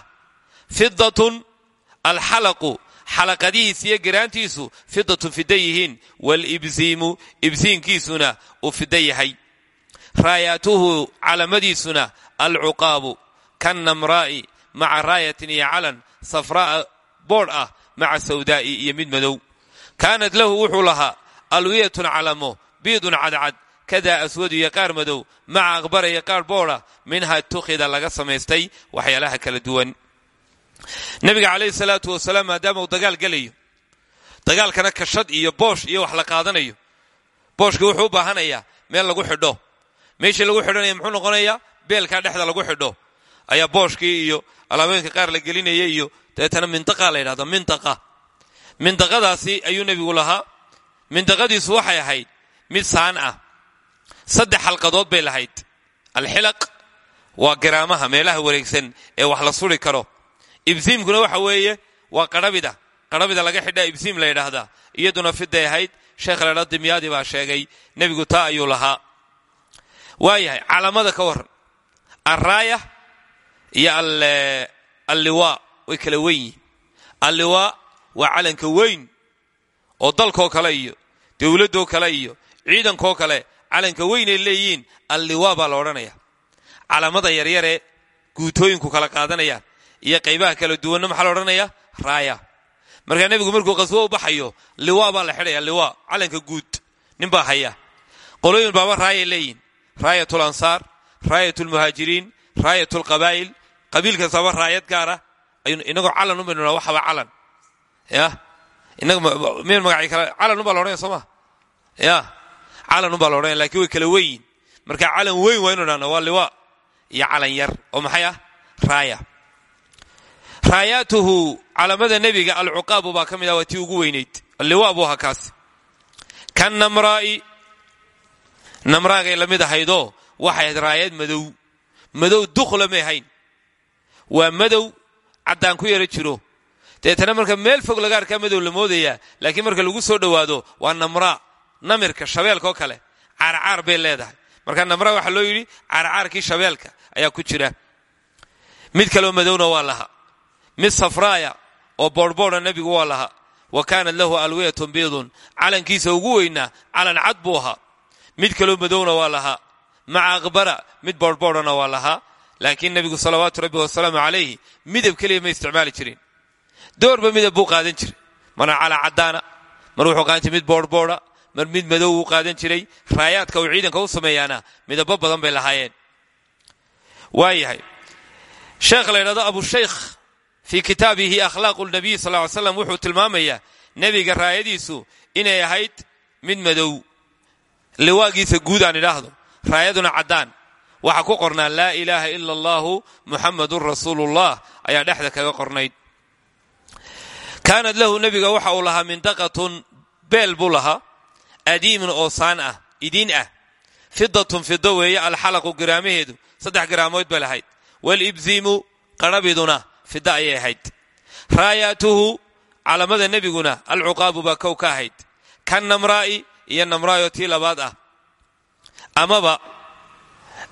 Fidatun alxalaqu xalaqadihiis iyo garaantiisu fidatun fida yihiin. Walibsiimu ibsiinkiisuna uu fida yahay. Raayaatuhu calamadiisuna alcuqaabu kannamraa'i maca raayatin iyo calan safraa'a boodh ah maca sawdaa'i iyo mid madow. Kaanad lahu wuxuu lahaa alwiyatun calamo biidun cadcad kadaa aswadu iyo qaar madow maca aqbara iyo qaar boodha minha tukhida laga samaystay waxyaalaha kala duwan nabiga calayhi salaatu wasalaam maadaama uu dagaal gelayo dagaalkana kashad iyo boosh iyo wax la qaadanayo booshkii wuxuu u baahanayaa meel lagu xidho meeshii lagu xidhanaya muxuu noqonayaa beelkaa dhexda lagu xidho ayaa booshkii iyo alaabooyinka qaar la gelinaya iyo dabeetana mintaqa la yidhahdo mintaqa mintaqadaasi ayuu nebigu lahaa mintaqadiisu waxay ahayd mid saan ah. Saddex xalqadood bay lahayd. Alxilaq waa garaamaha meelaha wareegsan ee wax la suri karo. Ibsiimkuna waxa weeye waa qarhabida qarhabida laga xidhaa ibsiim la yidhaahdaa. Iyaduna fiday ahayd sheekh ladha dimyaadi baa sheegay nebigu taa ayuu lahaa. Waayahay calamada ka waran. Alraaya iyo alliwaa way kala wen yihiin alliwaa waa calanka weyn oo dalkoo kale iyo dowladdoo kale iyo ciidankoo kale calanka weyn ay leeyihiin alliwaa baa la odhanaya. Calamada yaryaree guutooyinku kala qaadanayaan iyo qaybaha kala duwanna maxaa la odhanaya? Raaya. Markaa nebigu markuu qaswo u baxayo liwaa baa la xidhaya liwaa calanka guud nin baa haya. Qolooyin baaba raayay leeyihiin raayat lansaar raayat lmuhaajiriin raayat lqabaa'il qabiil kastaba raayad gaara inagoo calan ubaynu naa waxaba calan. Ya inagamn magaci kale calan ubaa la odhanaya soo ma? Ya calan ubaa la odhanaya laakiin way kala weyin marka calan weyn waa inu waa liwaa iyo calan yar oo maxay ah? Raaya. Raayaatuhu calamada nebiga alcuqaabu baa ka mid ah ugu weynayd alliwaa buu ahaa kaasi kan namraa'i namraagay la mid waxay raayad madow. Madow dukhla may ahayn. Waa madow caddaan ku yaro jiro. Deetana marka meel fog laga arkaa madow la laakiin marka lagu soo dhowaado waa namraa namirka shabeelkaoo kale caarcaar bay leedahay. Marka namraa waxaa loo yidhi caarcaarkii shabeelka ayaa ku jira. Mid kaleo madowna waa lahaa mid safraaya oo boodhboodha nebigu waa lahaa wa kaanat lahu alwiyatun biidun. Calankiisa ugu weynaa calan cad buu ahaa. Mid kaloo madowna waa lahaa maca mid boodhboodhana waa lahaa laakiin nebigu salawaatu rabbi wasalaamu calayhi midab keliya ma isticmaali jirin. Doorba midab buu qaadan jiray. Marna calan caddaana. Mar wuxuu mid boodhboodha mar mid madow uu qaadan jiray raayaadka uu ciidanka u sameeyaana midabo badan bay lahaayeen. Waayahay sheekh la ydhahdo abushaykh fii kitaabihi akhlaaqu nabiy sal ly slam wuxuu tilmaamayaa nebiga raayadiisu inay ahayd mid madow. Liwaagiisa guud aan idhaahdo raayaduna caddaan. Waxaa ku qornaa laa ilaaha ila allahu muxamadun rasuulullah ayaa dhexda kaga qornayd. Kaanad lahu nebiga waxa uu lahaa mindaqatun beel buu lahaa adiimun oo saan ah idiin ah. Fidatun fido weeye alxalaqu garaamaheedu saddex garaamood bay lahayd. Walibziimu qarhabiduna fida ayay ahayd. Raayaatuhu calamada nebiguna alcuqaabu baa kow ka ahayd. Kan namraa'i iyo namraayo tii labaad ah. Amaba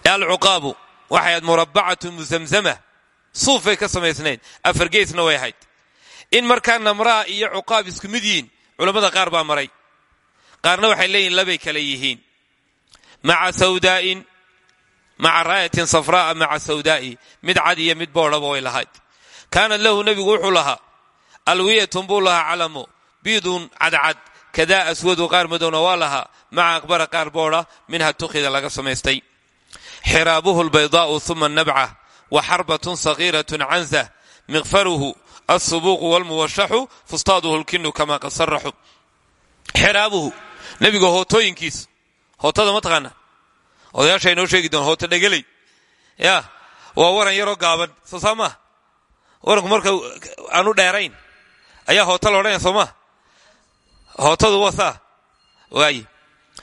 alcuqaabu waxay ahayd murabbacatu musamsama suufay ka samaysnayd afar geesna way ahayd. In markaa namraa iyo cuqaab isku mid yihiin qaar baa maray qaarna waxay leeyihiin labay kale yihiin. Maca sawdaa'in maca raayatin safraa'a maca sawdaa'i mid cad mid boodhaba way lahayd. Kaanad lahu nebigu wuxuu lahaa alwiyatun buu lahaa calamo biidun cadcad. Aswadu qaar madowna waa lahaa. Maca qaar boodha. Minha tukhida laga samaystay. Xiraabuhu lbaydaa'u uma nabca wa xarbatun sagiiratun canza. Miqfaruhu alsubuuqu walmuwashaxu fustaaduhu lkinu kama qad saraxu nebiga hootooyinkiisa hootada ma taqaana? Odayaasha inoo sheegi doon hoota dhegeley ya waa waran yaroo gaaban soo saa maaha waranku marka aanu dheerayn ayaa hoota la odhanaya hootadu waa saa. Waaye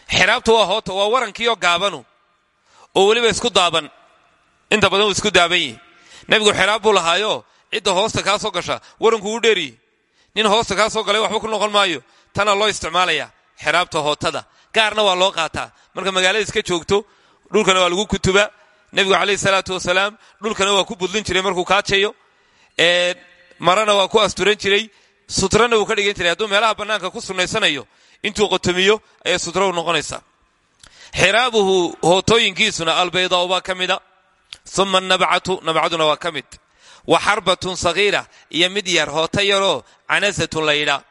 xiraabtu waa hoota waa warankiioo gaabanu oo weliba isku daaban. Inta badan uu isku daaban yihi nebigu xiraab buu lahaayo cidda hoosta kaa soo gasha waranku uu dheeriye nin hoosta kaa soo galay waxba ku noqon maayo. Tana loo isticmaalaya xiraabta hootada gaarna waa loo qaataa. Marka magaalada iska joogto dhulkana waa lagu kutuba. Nebigu calayhi salaatu wasalaam dhulkana waa ku budlin jiray markuu kaajayo. Marana waa ku asturan jiray. Sutrana wuu ka dhigan jiray. Hadduu meelaha bannaanka ku sunnaysanayo intuu qotomiyo ayay sutra u noqonaysaa. Xiraabuhu hootooyinkiisuna albaydaau baa ka mida. Uma nabcatu nabcaduna waa ka mid. Wa xarbatun sagiira iyo mid yar hoota yaroo canasatun la yidhaa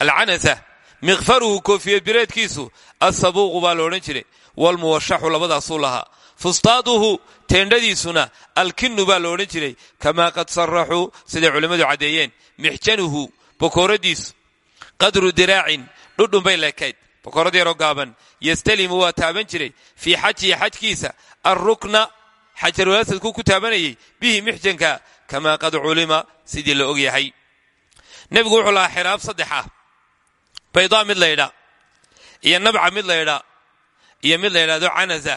alcanasa miqfaruhu koofiye bireedkiisu asabuuqu baa la odhan jiray walmuwashaxu labadaasuu lahaa fustaaduhu teendhadiisuna alkinu baa la odhan jiray kamaa qad saraxuu siday culimmadu caddeeyeen mixjanuhu bokooradiisu qadru diraacin dhudhun bay leekayd bokoorad yaroo gaaban yastalimu waa taaban jiray fii xajihi xajkiisa alrukna xajarulasadku ku taabanayay bihi mixjanka kamaa qad culima sidii la og yahay nebigu wuxuu baydaa mid laydhaa iyo nabca mid laydhaa iyo mid la ydhahdo canasa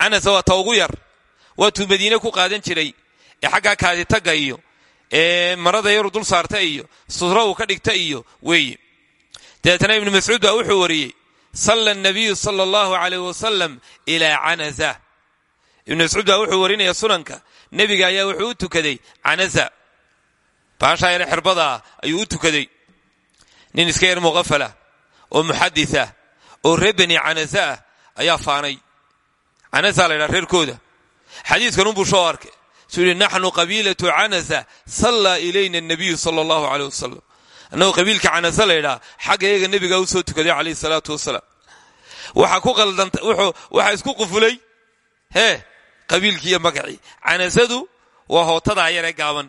canasa waa ta ugu yar waatuu madiine ku qaadan jiray ee xaggaa kaaditaga iyo ee marada yaru dul saarta iyo sudro uu ka dhigta iyo weeye dabeetana ibnu mascuud baa wuxuu wariyey salla nabiyu sala allahu calayh wasalam ilaa canasa ibnu mascuud baa wuxuu warinaya sunanka nebiga ayaa wuxuu u tukaday canasa baashaa yare xirbadaa ayuu u tukaday nin iska yar muqafalah oo muxaditah oo reer ah ayaa faanay. Canasa la ydhaha reerkooda. Xadiiskan unbuu soo arkay. Suu yihi naxnu qabiilatu canasa sallaa ilayna nabiyu sala allahu caleyh wasalam annagoo qabiilka canasa la ydhaha xagga iyaga nebigaa u soo tukaday calayhi salaatu wasalaam. Isku qufulay hee qabiilkii iyo magacii. Canasadu waa hootadaa gaaban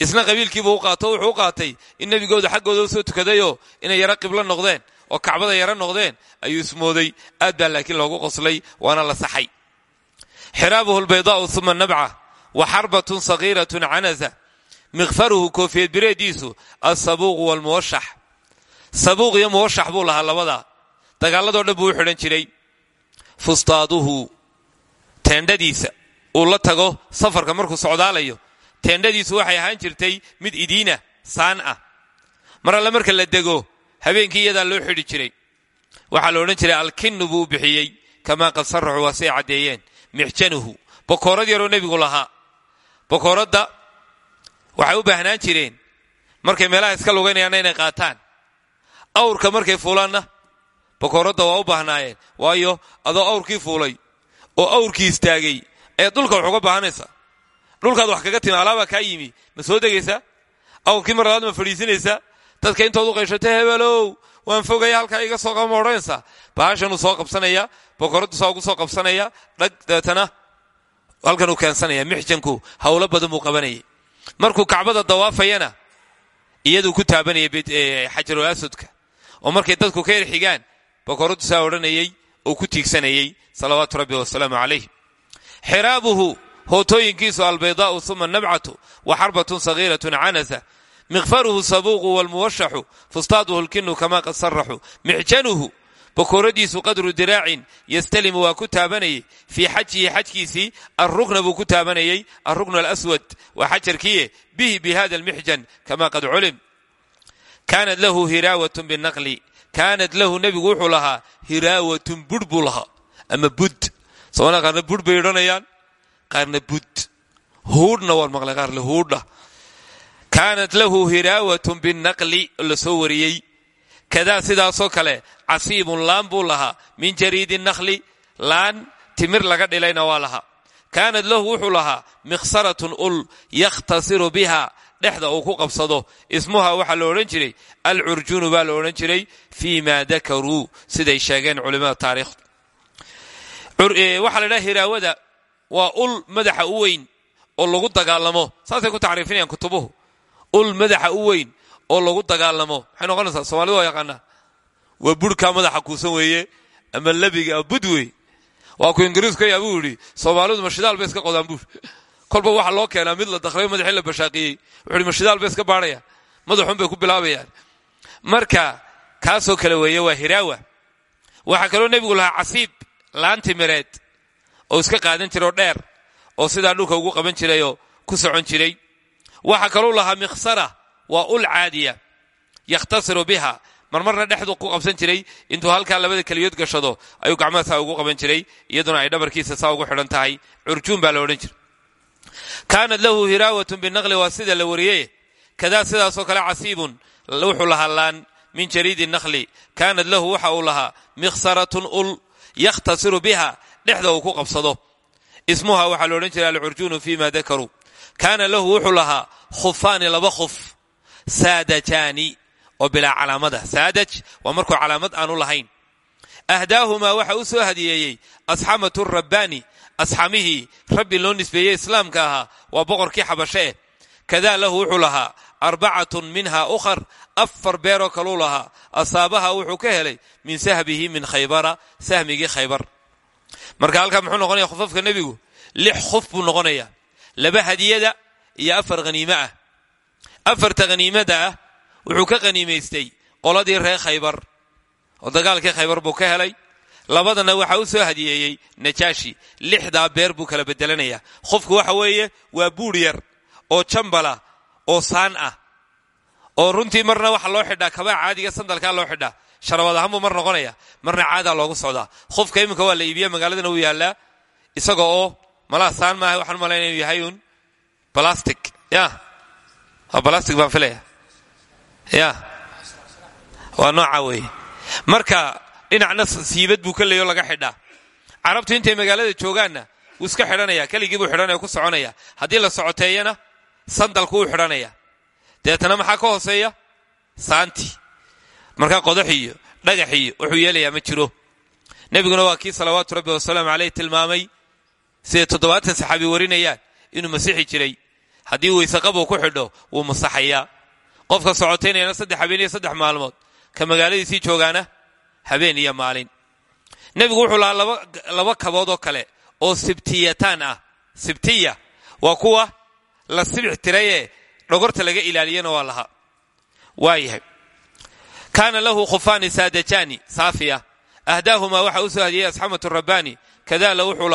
isna qabiilkiiba u qaato wuxuu u qaatay in nebigooda xaggooda u soo tukadayoo inay yaro qiblo noqdeen oo kacbada yaro noqdeen ayuu ismooday aad baa laakiin loogu qoslay waana la saxay. Xiraabuhu lbaydaau uma nabca wa xarbatun sagiiratun canasa miqfaruhu koofiyad bireediisu alsabuuqu walmuwashax. Sabuuq iyo muwashax buu lahaa labadaa dagaaladoo dhan buu u xidhan jiray. Fustaaduhu teendhadiisa uu la tago safarka markuu socdaalayo teendhadiisu waxay ahaan jirtay mid idiina saan ah. Mar alle marka la dego habeenkii iyadaa loo xidhi jiray. Waxaa la odhan jiray alkinu buu u bixiyey kamaa qad saraxuu waa say caddeeyeen. Mixjanuhu bokoorad yaroo nebigu lahaa. Bokooradda waxay u baahnaan jireen markay meelaha iska lugaynayaanna inay qaataan. Awrka markay fuulaanna bokooradda waa u baahnaayeen. Waayo adoo awrkii fuulay oo awrkii istaagay ayaad dhulka wax uga baahanaysaa dhulkaad wax kaga timi alaabaa kaa yimi. Ma soo degaysaa awrkii mar labaad ma fadhiisinaysaa dadka intood u qayshatay waan fogaya halkaa iga soo qaba ma soo qabsanaya bokoraddu saa ugu soo qabsanaya dhag dabeetana halkanuu keensanaya mixjanku howlo badan buu qabanayay. Markuu kacbada dawaafayana iyaduu ku taabanaya xajarul aswadka oo markay dadku ka erxigaan bokoraddu saa odhanayay oo ku tiigsanayay salawaatu rabbi wasalaamu calayh xiraabuhu hootooyinkiisu albaydaau uma nabcatu wa xarbatun sagiiratun canasa. Miqfaruhu sabuuqu walmuwashaxu fustaaduhu lkinu kamaa qad saraxuu mixjanuhu bokooradiisu qadru diraacin yastalimu waa ku taabanayay. Fii xajihi xajkiisii alrukna buu ku taabanayay. Alrukn alaswad waa xajarkiie bihi bi hada almixjan kama qad culim. Kaanat lahu hiraawatun binaqli kaanat lahu nebigu wuxuu lahaa hiraawatun budh buu lahaa. Ama bud. Soomaalida qaarna budh bay odhanayaan qaarna bud huudhna waan maqlay qaarle huudha kaanat lahu hiraawatun binaqli la soo wariyey. Kadaa sidaasoo kale casiibun laan buu lahaa min jariidi nakhli laan timir laga dhilayna waa lahaa. Kaanat lahu wuxuu lahaa mikhsaratun ul yakhtasiru biha dhexda uu ku qabsado. Ismuha waxaa la odhan jiray alcurjunu baa la odhan jiray fii ma siday sheegeen culimmada taariikhda. Waxaa la dhaha hiraawada waa ul madaxa u weyn oo lagu dagaalamo. Saasay ku tacriifinayaan kutubuhu. Ul madaxa u weyn oo lagu dagaalamo. Maxay noqonaysaa soomaalida waa yaqaanaa. Waa burhkaa madaxa kuusan weeye ama lebiga bud waa ku ingiriisku yaa buu yidhi soomaalidu mashidaal bay iska qodaan buur kolba waxa loo keenaa mid la dakhlayo madaxii la bashaaqiyey. Wuxuu yidhi mashidaal bay iska baadhayaan madaxun bay ku bilaabayaan. Marka kaasoo kale weeye waa hiraawa waxaa kaloo nebigu lahaa casiib laan timireed oo iska qaadan jira oo dheer oo sidaa dhulka ugu qaban jirayoo ku socon jiray. Waxaa kaluu lahaa mikhsara waa ul caadiya yakhtasiru biha. Marmarna dhexdu ku qabsan jiray intuu halkaa labada keliyood gashado ayuu gacmaha ugu qaban jiray iyaduna ay dhabarkiisa saa ugu xidhan tahay. Curjuun baa la odhan jiray. Kaanat lahu hiraawatun binaqli waa sida la wariyey kadaa sidaasoo kale casiibun wuxuu lahaa min jariidi nakhli kaanat lahu waxa uu lahaa ul yakhtasiru biha dhexda uu ku qabsado. Ismuha waxaa la odhan jiray alcurjuunu fi ma dakaruu kaana lahu wuxuu lahaa khufaani laba khuf. Saadajaani oo bilaa calaamada. Saadaj waa markuu calaamad aanu lahayn. Ahdaahumaa waxa u soo hadiyeeyey asxamatu rabbaani rabbi loo nisbeeyey islaamka ahaa waa boqorkii xabashe eh. Lahu wuxuu lahaa arbacatun minha ukhar afar beeroo kaluu lahaa. Asaabaha ka helay min sahbihi min khaybara sahmigii khaybar marka halkaa muxuu noqonaya khufafka nebigu? Lix khuf buu noqonaya laba hadiyada iyo afar haniime ah. Afarta haniimada ah wuxuu ka haniimaystay qoladii reer khaybar. Oo dagaalkii khaybar buu ka helay. Labadana waxaa u soo hadiyeeyey najaashi. Lixdaa beer buu kala bedelanaya khufku waxa weeye waa buur yar oo jambala oo saan ah oo runtii marna waxa loo xidhaa kabaa caadiga sandalkaa loo xidhaa. Sharabaad ahaan buu mar noqonaya marna caadaa loogu socdaa. Khufka iminka waa la iibiya magaaladana wuu yaallaa. Isaga oo malaa saan maaha waxaan malaya inuu yahay un balastic ya waa balastic baan filaya ya waa nooca weeye. Marka dhinacna siibad buu ka laga xidhaa. Carabtu intay magaalada joogaanna wuu iska xidhanaya keligii buu xidhanaya ku soconaya. Haddii la socoteeyana sandalku wuu xidhanaya deetana maxaa ka hooseeya? Saanti. Markaa qodax iyo dhagax iyo wuxuu yeelayaa ma jiro. Nebiguna waa kii salawaatu rabbi wasalaamu caleyh tilmaamay. Siday toddobaatan saxaabi warinayaan inuu masixi jiray? Haddii weyseqabuu ku xidho wuu masaxayaa. Qofka socotaynayana saddex habeen iyo saddex maalmood. Ka magaaladiisii joogaana habeen iyo maalin. Nebigu wuxuu lahaa laba kabood oo kale oo sibtiyataan ah. Sibtiya waa kuwa la sibix tirayee dhogorta laga ilaaliyana waa lahaa. Waayahay kaana lahu khufaani saadajaani saafiya. Ahdaahumaa waxa u soo hadiyey asxamatu rabbaani. Kadaala wuxuu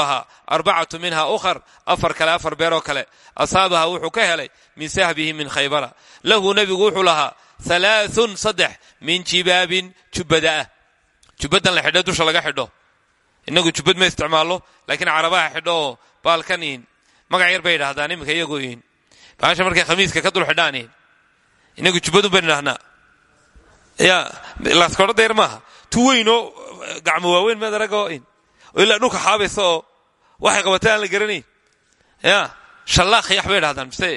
minha ukhar afar kale afar beeroo kale. Asaabaha wuxuu ka helay min sahbihi min khaybara. Lahu nebigu wuxuu lahaa alaaun saddex min jibaabin jubbadaah jubbadan la xidho dusha laga xidho. Inagu jubbad ma isticmaalo laakiin carabaha xidho oo baalkan bay idhahdaan iminka iyagoo baasha markay khamiiska ka dul xidhaan iin inagu jubbadun baynu ya laaskoodha dayar maaha. Tu weyn oo gacmo waaweyn meed aragoo in. Oo ilaa dhulka xaabaysa oo waxay qabatay la garanayn ya shallaaq yax bay idhahdaan mise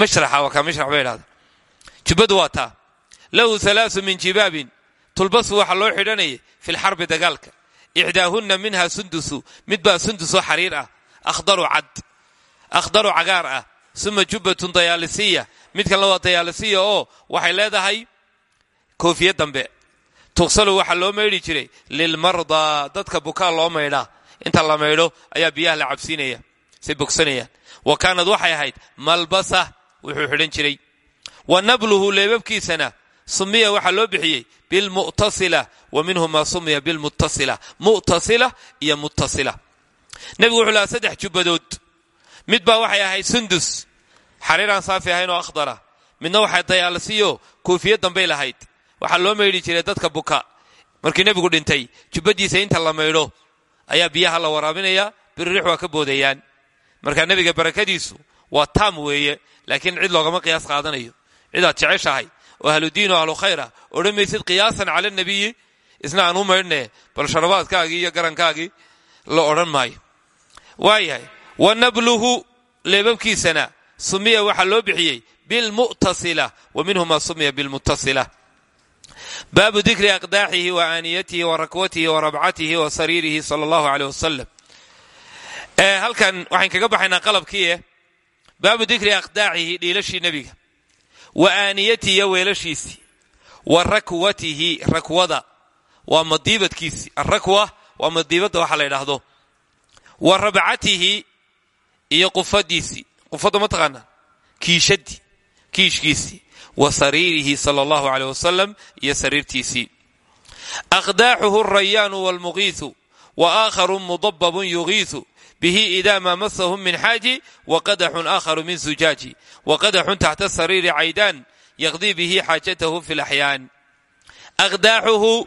mashraxa waa kaa mashrax bay idhahdaan jubbadu waa taa. Lahu halaasu min jibaabin. Tulbasu waxa loo xidhanayay fi lxarbi dagaalka. Ixdaahunna minha sundusu mid baa sundusoo xariir ah. Akhdaru cad akhdaru cagaar ah suma jubbatun dayaalisiya mid kalena waa dayaalisiya oo waxay leedahay koofiye dambe tuqsalu waxaa loo maydhi jiray lilmardaa dadka bukaa loo maydhaa inta la maydho ayaa biyaha la cabsiinaya say bogsanayaan wa kaanad waxay ahayd malbasa wuxuu xidhan jiray wa nabluhu leebabkiisana sumiya waxaa loo bixiyey bilmu'tasila wa minhu maa sumiya bilmuttasila mu'tasila iyo muttasila nebigu wuxuu lahaa saddex jubbadood mid baa waxay ahayd sundus xariiraan saafi ahayn oo akhdara. Midna waxay dayaalsiyo koofiya dambay lahayd waxaa loo maydhi jiray dadka buka. Markii nebigu dhintay jubbadiisa inta la maydho ayaa biyaha la waraabinaya biririx waa ka boodayaan. Marka nebiga barakadiisu waa taam weeye laakiin cid loogama qiyaas qaadanayo. Cidaad jeceshahay oo ahludiin oo ahlu khayra odhan maysid qiyaasan cala nabiyi isna aan u maydhne bal sharabaadkaagii iyo garankaagii la odhan maayo. Waayahay wa nabluhu leebabkiisana sumiya waxaa loo bixiyey bilmu'tasila wa minhu ma sumiya bilmutasila. Baabu dikri aqdaaxihi wa aaniyatihi wa rakwatihi wa rabcatihi wa sariirihi sala allahu aleyh wasalam halkan waxayn kaga baxaynaa qalabkiie baabu dikri aqdaacihi dhiilashii nebiga. Wa aaniyatihi iyo weelashiisii. Wa rakwatihi rakwada. Waa madiibadkiisii. Arakwa waa madiibadda waxa la ydhaahdo wa rabcatihi iyo qufadiisii qufadda ma taqaanaa kiishadii kiishkiisii wa sariirihi sala allahu aleyh wasalam iyo sariirtiisii. Aqdaaxuhu arayaanu walmugiisu wa aakharu mudababun yugiisu bihi ida maa masahum min xaaji waqadaxun aakharu min zujaaji waqadaxun taxta sariiri caydaan yaqdii bihi xaajatahu fi laxyaan aqdaaxuhu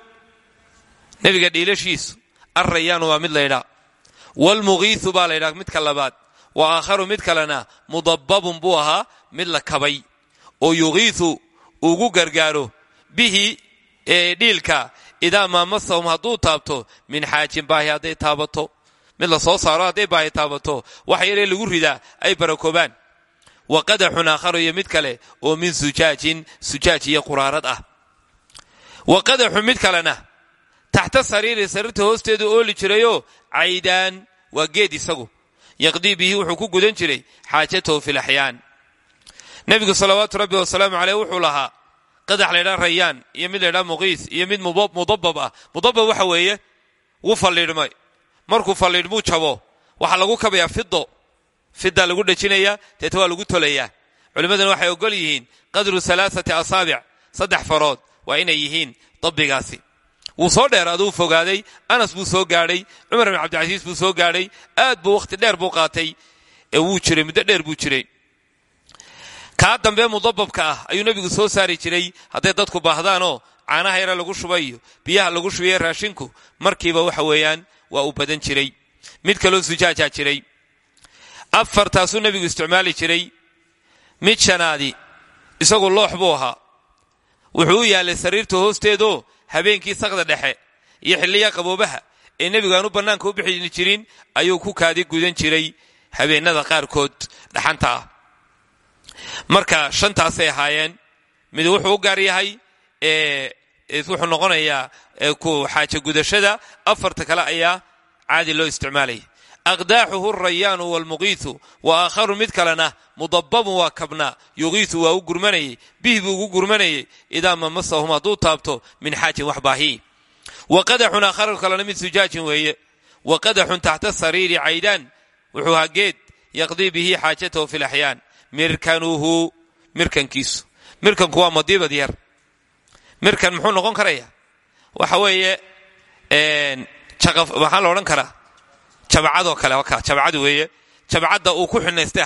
nebiga dhiilashiisu alrayaanu waa mid laydhaa waalmugiisu baa laydhaa midka labaad wa aakharu mid kalena mudababun buu ahaa mid la kabay oo yugiisu ugu gargaaro bihi ee dhiilka idaa maa masahum hadduu taabto min xaajin baahi taabato. Mid la soo saaro hadday baahi taabato wax yaree lagu ridaa ay barakoobaan. Wa qadaxun aakharu iyo mid kale oo min sujaajin sujaaj iyo quraarad ah. Wa qadaxun mid kalena taxta sariiri sariirta hoosteedu ooli jirayoo caydaan waa geed isagu yaqdii bihi wuxuu ku gudan jiray xaajatahu fi laxyaan nebigu salawaatu rabbi wasalaamu caleyh wuxuu lahaa qadax laydhaa rayaan iyo mid laydhaa muqiis iyo mid mudabab ah. Mudabab waxa weeye wuu fallidhmay markuu fallidhmuu jabo waxaa lagu kabayaa fido fiddaa lagu dhejinayaa deeta lagu tolayaa culimmaduna waxay ogol yihiin qadru alaaati asaabic saddex farood. Waa inay yihiin wuu soo dheeraaduu fogaaday anas buu soo gaadhay cumar bin cabdilcasiis buu soo gaadhay aad buu wakhti dheer buu qaatay ee wuu jiray muddo dheer buu jiray. Kaa dambe mudababka ah ayuu nebigu soo saari jiray hadday dadku baahdaanoo caanaha yare lagu shubayo biyaha lagu shubaye raashinku markiiba waxa weeyaan waa uu badan jiray. Mid kaloo sujaajaa jiray. Afartaasuu nebigu isticmaali jiray. Mid shanaadi isagu loox buu ahaa. Wuxuu u yaallay sariirta hoosteedoo habeenkii sakda dhexe iyo xilliya qaboobaha ee nebigu aanu bannaanka u bixi jirin ayuu ku kaadi gudan jiray habeennada qaarkood dhaxanta. Ah marka shantaasay ahaayeen mid wuxuu u gaar yahay wuxuu noqonayaa ku xaaja gudashada afarta kale ayaa caadi loo isticmaalaya aqdaaxuhu arayaanu waalmuqiisu wa aakharu mid kalena mudababun waa kabnaa yuqiisu waa u gurmanayay bihi buu ugu gurmanayay idaa ma masahum hadduu taabto min xaajin wax baahiyi wa qadaxun aakharu kalena mid sujaajin weeye wa qadaxun taxta sariiri caydaan wuxuu haa geed yaqdii bihi xaajatahu fi laxyaan mirkanuhu mirkankiisu mirkanku waa madiibad yar mirkan muxuu noqon karaya waxa weeye maxaa la odhan karaa jabcadoo kale jabcad weeye jabcadda uu ku xinaystay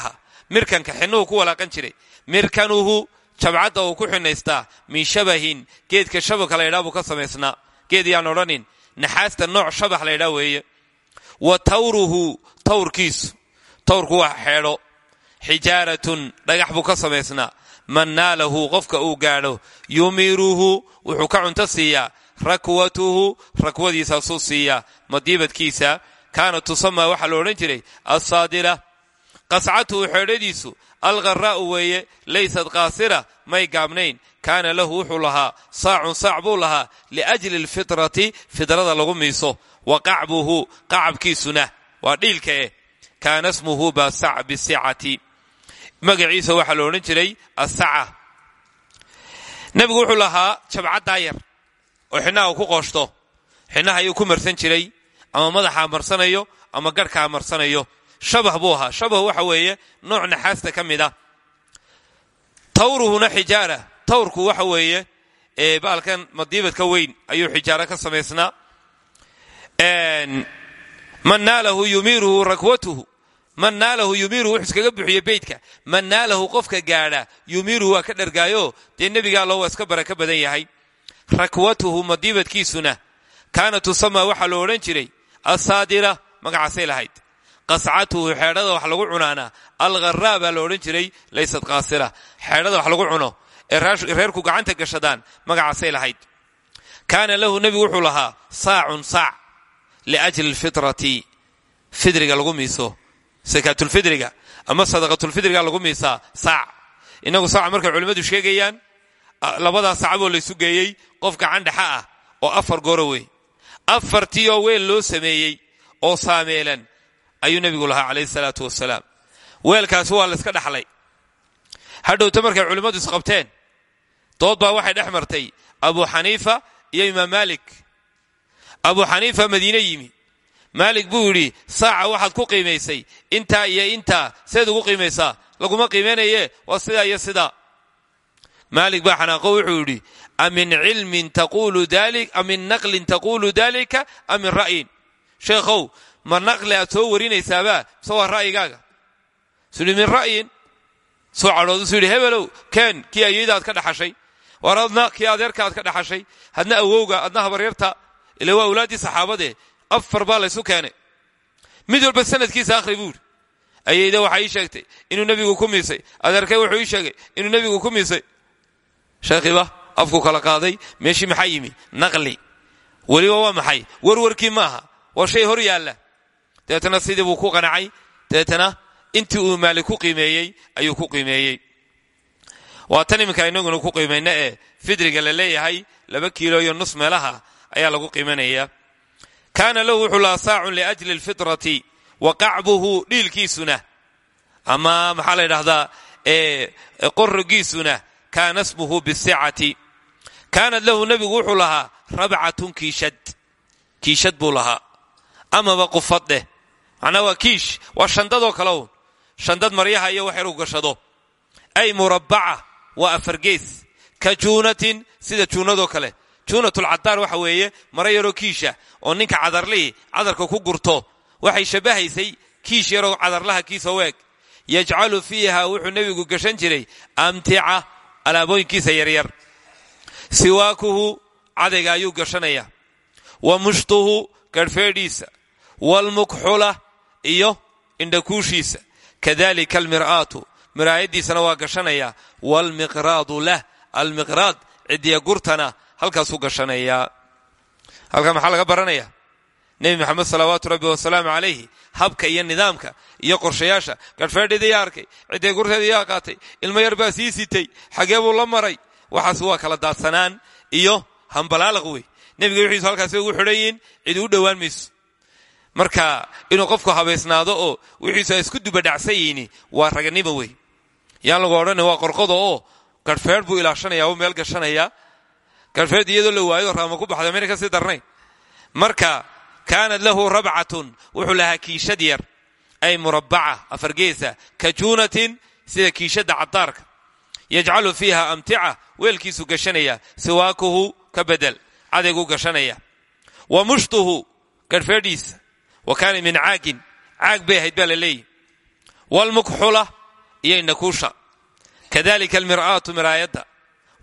mirkanka xinuhu ku walaaqan jiray. Mirkanuhu jabcadda uu ku xinaystaa min shabahin geedka shabaka laydhaa buu ka samaysnaa. Geed yaan odhanin naxaasta nooc shabax laydhaa weeye. Wa tawruhu tawrkiisu tawrku waa xeedho. Xijaaratun dhagax buu ka samaysnaa. Man naalahu qofka uu gaadho. Yumiruhu wuxuu ka cunto siiyaa. Rakwatuhu rakwadiisaasuu siiyaa. Madiibadkiisa kaana tusamaa waxaa la odhan jiray assaadila. Qascatuhu xeedhadiisu algharaa'u weeye laysad qaasira may gaabnayn. Kaana lahu wuxuu lahaa saacun saac buu lahaa liajli alfitrati fidrada lagu miiso. Wa qacbuhu qacabkiisuna waa dhiilka eh kaana smuhu bisicati magaciisa waxaa la odhan jiray asaca nebigu wuxuu lahaa jabcaddaa yar oo xinnaha uu ku qooshto xinnaha ayuu ku marsan jiray ama madaxaa marsanayo ama garhkaa marsanayo shabah buu ahaa. Shabah waxa weeye nooc naxaasta ka mid ah. Xijaara. Tawrku waxa weeye baalkan madiibadka weyn ayuu xijaaro ka samaysnaa. Man naalahu yumiiruhu rakwatuhu man naalahu yumiiruhu wuxuu iskaga buxiye beytka man naalahu qofka gaadha yumiiruhu waa ka dhargaayo. Dee nebigaa loo waa iska baraka badan yahay. Rakwatuhu madiibadkiisuna kaana tusamaa waxaa lo odhan jiray asaadira magacaasay lahayd. Qascatuhu xeedhada wax lagu cunaana. Algharaa baa la odhan jiray laysat qaasira. Xeedhada wax lagu cuno. Ee gacanta gashadaan magacaasay lahayd. Kaana lahu nebigu wuxuu lahaa saacun saac liajli lfitrati fidriga lagu miiso. Sakaatulfidriga ama sadaqatulfidriga lagu miisaa saac. Inagu saaca markay culimmadu sheegayaan labadaa sacaboo laysu geeyey qof gacan dhexa ah oo afar gooro wey afartii oo weel loo sameeyey oo saameelan ayuu nebigu lahaa calayhi salaatu wasalaam weelkaasi waa layska dhaxlay. Hadhowta markay culimmadu isqabteen dood baa waxay dhex martay abu xaniifa iyo imaam maalik. Abu xaniifa madiine yimi. Maalik buu yidhi saaca waxaad ku qiimaysay. Intaa iyo intaa seed ugu qiimaysaa. Laguma qiimeynaye waa sidaa iyo sidaa. Maalik baa xanaaqo wuxuu yidhi amin cilmin taqulu dalik amin naqlin taqulu dalika am min ra'yin sheekhow ma naqli aad soo warinaysaaba mise waa ra'yigaaga su yidhi min ra'yin soo cadhoodu su yidhi hebelow keen kii ayadaad ka dhaxashay war adna kii adeerkaaad ka dhaxashay hadna awowga adna habaryarta ila waa awlaaddii saxaabade afar baa laysu keenay mid walba sanadkiisa akhri buu yidhi ayayda waxaa ii sheegtay inuu nebigu ku miisay adeerkay wuxuu ii sheegay afku kala qaaday meeshii maxaa yimi? Naqli. Weliba waa maxay? Warwarkii maaha. Waa shay hor yaalla. Dabeetana sidii buu ku qanacay. Dabeetana intii uu maali ku ayuu ku qiimeeyey. Waa tan iminka inaguna ku qiimayna ee fidriga la leeyahay laba kiilo iyo nus meelaha ayaa lagu qiimanaya kaana lahu wuxuu lahaa saacun liajli alfitrati wa qacbuhu dhiilkiisuna. Ama maxaa la ydhahdaa qorigiisuna kaana smuhu bisicati kaanad lahu nebigu wuxuu lahaa rabcatun kiishad. Kiishad buu lahaa. Amaba qufad dheh. Macnaa waa kiish waa shandadoo kale un shandad maryaha iyo wax yar u gashado. Ay murabbaca waa afargees. Ka juunatin sida juunadoo kale. Juunatulcadaar waxa weeye mara yaroo kiisha oo ninka cadarlihii cadarka ku gurto. Waxay shabbahaysay kiish yaroo cadarlaha kiisa weeg yajcalu fiiha wuxuu nebigu gashan jiray amtica alaabooyinkiisa yaryar siwaakuhu cadayga ayuu gashanaya wa mushtuhu garhfeedhiisa waalmukxula iyo indhakuushiisa. Kadalika almir'aatu miraayadiisana waa gashanaya waalmiqraadu lah. Almiqraad cidiya gurtana halkaasuu gashanayaa. Halkaa maxaa laga baranaya nebi maxamed salawaatu rabbi wasalaamu calayhi habka iyo nidaamka iyo qorshayaasha. Garhfeedhida yaa arkay cidiya gurteeda yaa qaatay ilmo yar baa sii sitay xagee buu la maray waxaas waa kala daadsanaan iyo hambalaalaq wey. Nebiga wixiisu halkaasi ugu xidhayiin cid u dhowaan mayso. Marka inuu qofku habaysnaado oo wixiisu ay isku dubadhacsan yihiin waa raganimo wey. Yaan lagu odhana waa qorqoda oo garhfeedh buu ilaashanaya u meel gashanaya garhfeed iyadoo la waayo raama ku baxda mayna ka sii darnayn. Marka kaanat lahu rabcatun wuxuu lahaa kiishad yar ay murabbaca afargeesa ka sida kiishadda cadaarka yajcalu fiiha amtica weelkiisu gashanaya siwaakuhu ka bedel cadaygu gashanaya. Wa mushtuhu garhfeedhiisa wa kaana min caagin caag bay ahayd baa la leeyihi. Waalmukxula iyo indhakuusha kadalika almir'aatu miraayadda.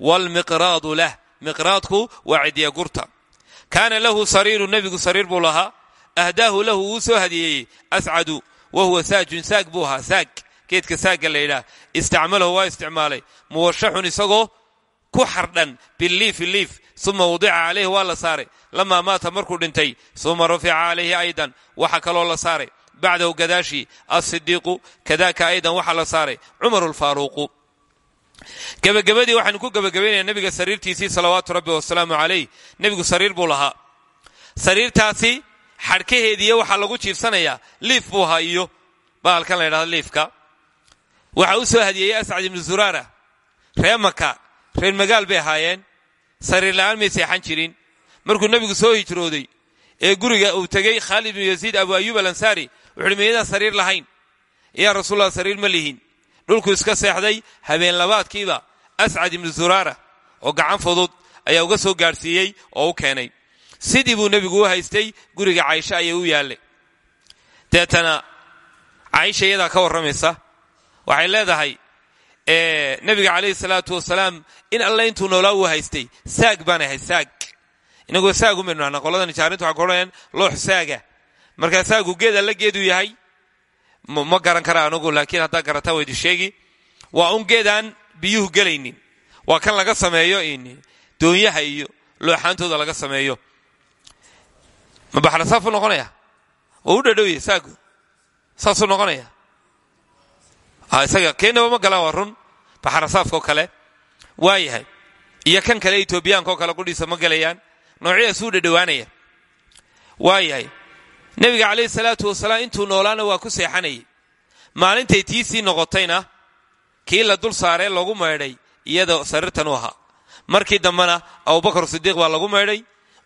Waalmiqraadu lah miqraadku waa cidiya gurta kaana lahu sariiru nebigu sariir buu lahaa. Ahdaahu lahu wuu soo hadiyeeyey ascadu wa huwa saajun saag buu geedka saagga la yidhaah istacmalahu waa isticmaalay. Muwashaxun isagoo ku xardhan biliifi liif uma wudica calayhi waa la saaray. Lamaa maata markuu dhintay uma rufica calayhi aydan waxa kaloo la saaray. Bacdahu gadaashii asidiiqu kadaka aydan waxa la saaray. Cumar lfaaruuqu gebagabadii waxaanu ku gebagabaynaya nebiga sariirtiisii salawaatu rabbi wasalaamu calayh. Nebigu sariir buu lahaa. Sariirtaasi xadhkaheediiyo waxaa lagu jiifsanayaa liif buu ahaa iyo bahalkan la ydhahdo liifka waxaa u soo hadiyeeyey ascad ibnu zuraara ree maka reer magaal bay ahaayeen. Sariir la'aan may seexan jirin. Markuu nebigu soo hijrooday ee guriga uu tegey khaalid ibnu yaziid abu ayuub alansaari wuxuuhi maydaan sariir lahayn? Yaa rasuulallah sariir ma lihin. Dhulku iska seexday habeen labaadkiiba ascad ibnu zuraara oo gacan fudud ayaa uga soo gaadhsiiyey oo u keenay. Sidii buu nebigu u haystay guriga caysho ayay u yaallay deetana caysha iyadaa ka warramaysa waxay leedahay nebiga calayhi salaatu wasalaam in alle intuu noolaa uu haystay saag baan ahay saag. Inagoo saag umaynu nahnaa qolada nijaarinta ka odhanayaan loox saaga. Markaa saagu geed alla geeduu yahay ma garan kara anugu laakiin haddaa garataa waydi sheegi waa un geedaan biyuhu gelaynin. Waa kan laga sameeyo doonyaha iyo looxaantooda laga sameeyo. Ma baxrasaafuu noqonaya waa u dhadhowya saagu saasuu noqonaya isaga keenaba ma galaan waa run baxrasaafkao kale waa yahay iyo kan kale etoobiyaankaoo kale qudhiisa ma galayaan noocyadaasuu dhadhowaanaya waa yahay nebiga calayhi salaatu wasalaam intuu noolaana waa ku seexanayay. Maalintay tiisii noqotayna kii la dul saaree lagu maydhay iyada sariirtan u ahaa. Markii dambena abubakar sidiiq baa lagu maydhay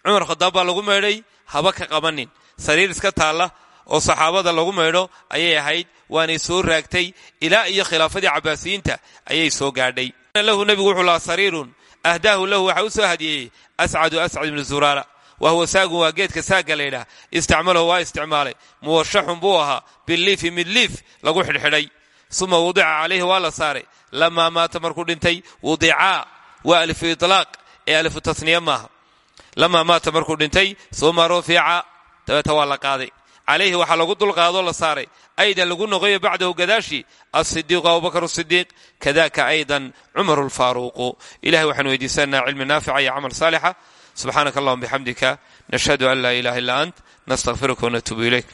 cumar khadaab baa lagu maydhay haba ka qabanin. Sariir iska taalla oo saxaabada lagu maydho ayay ahayd waanay soo raagtay. Ilaa iyo khilaafadii cabaasiyiinta ayay soo gaadhay. Lahu nebigu wuxuu lahaa sariirun ahdaahu lahu waxa u soo hadiyeeyey ascadu ascad ibnu zuraara. Wa huwa saagun waa geedka saagga laydhaah istacmalahu waa isticmaalay. Muwashaxun buu ahaa biliifi mid liif lagu xidhxidhay. Uma wudica calayhi waa la saaray. Lamaa maata markuu dhintay wudicaa waa alifu ilaaq ee alifu tasniya maaha. Lamaa maata dhintay uma rufica dabeeta waa calayhi waxaa lagu dulqaadoo la saaray aydan lagu noqoyo bacdahu gadaashi asidiiqu abubakar sidiiq kadaka aydan cumar lfaaruuqu ilahay waxaan weydiisanaa cilmi naafica iyo camal saalixa subxaanaka allahuma bixamdika nashhadu an laa ilaha illa ant nastakfiruka wanatuubu ilayk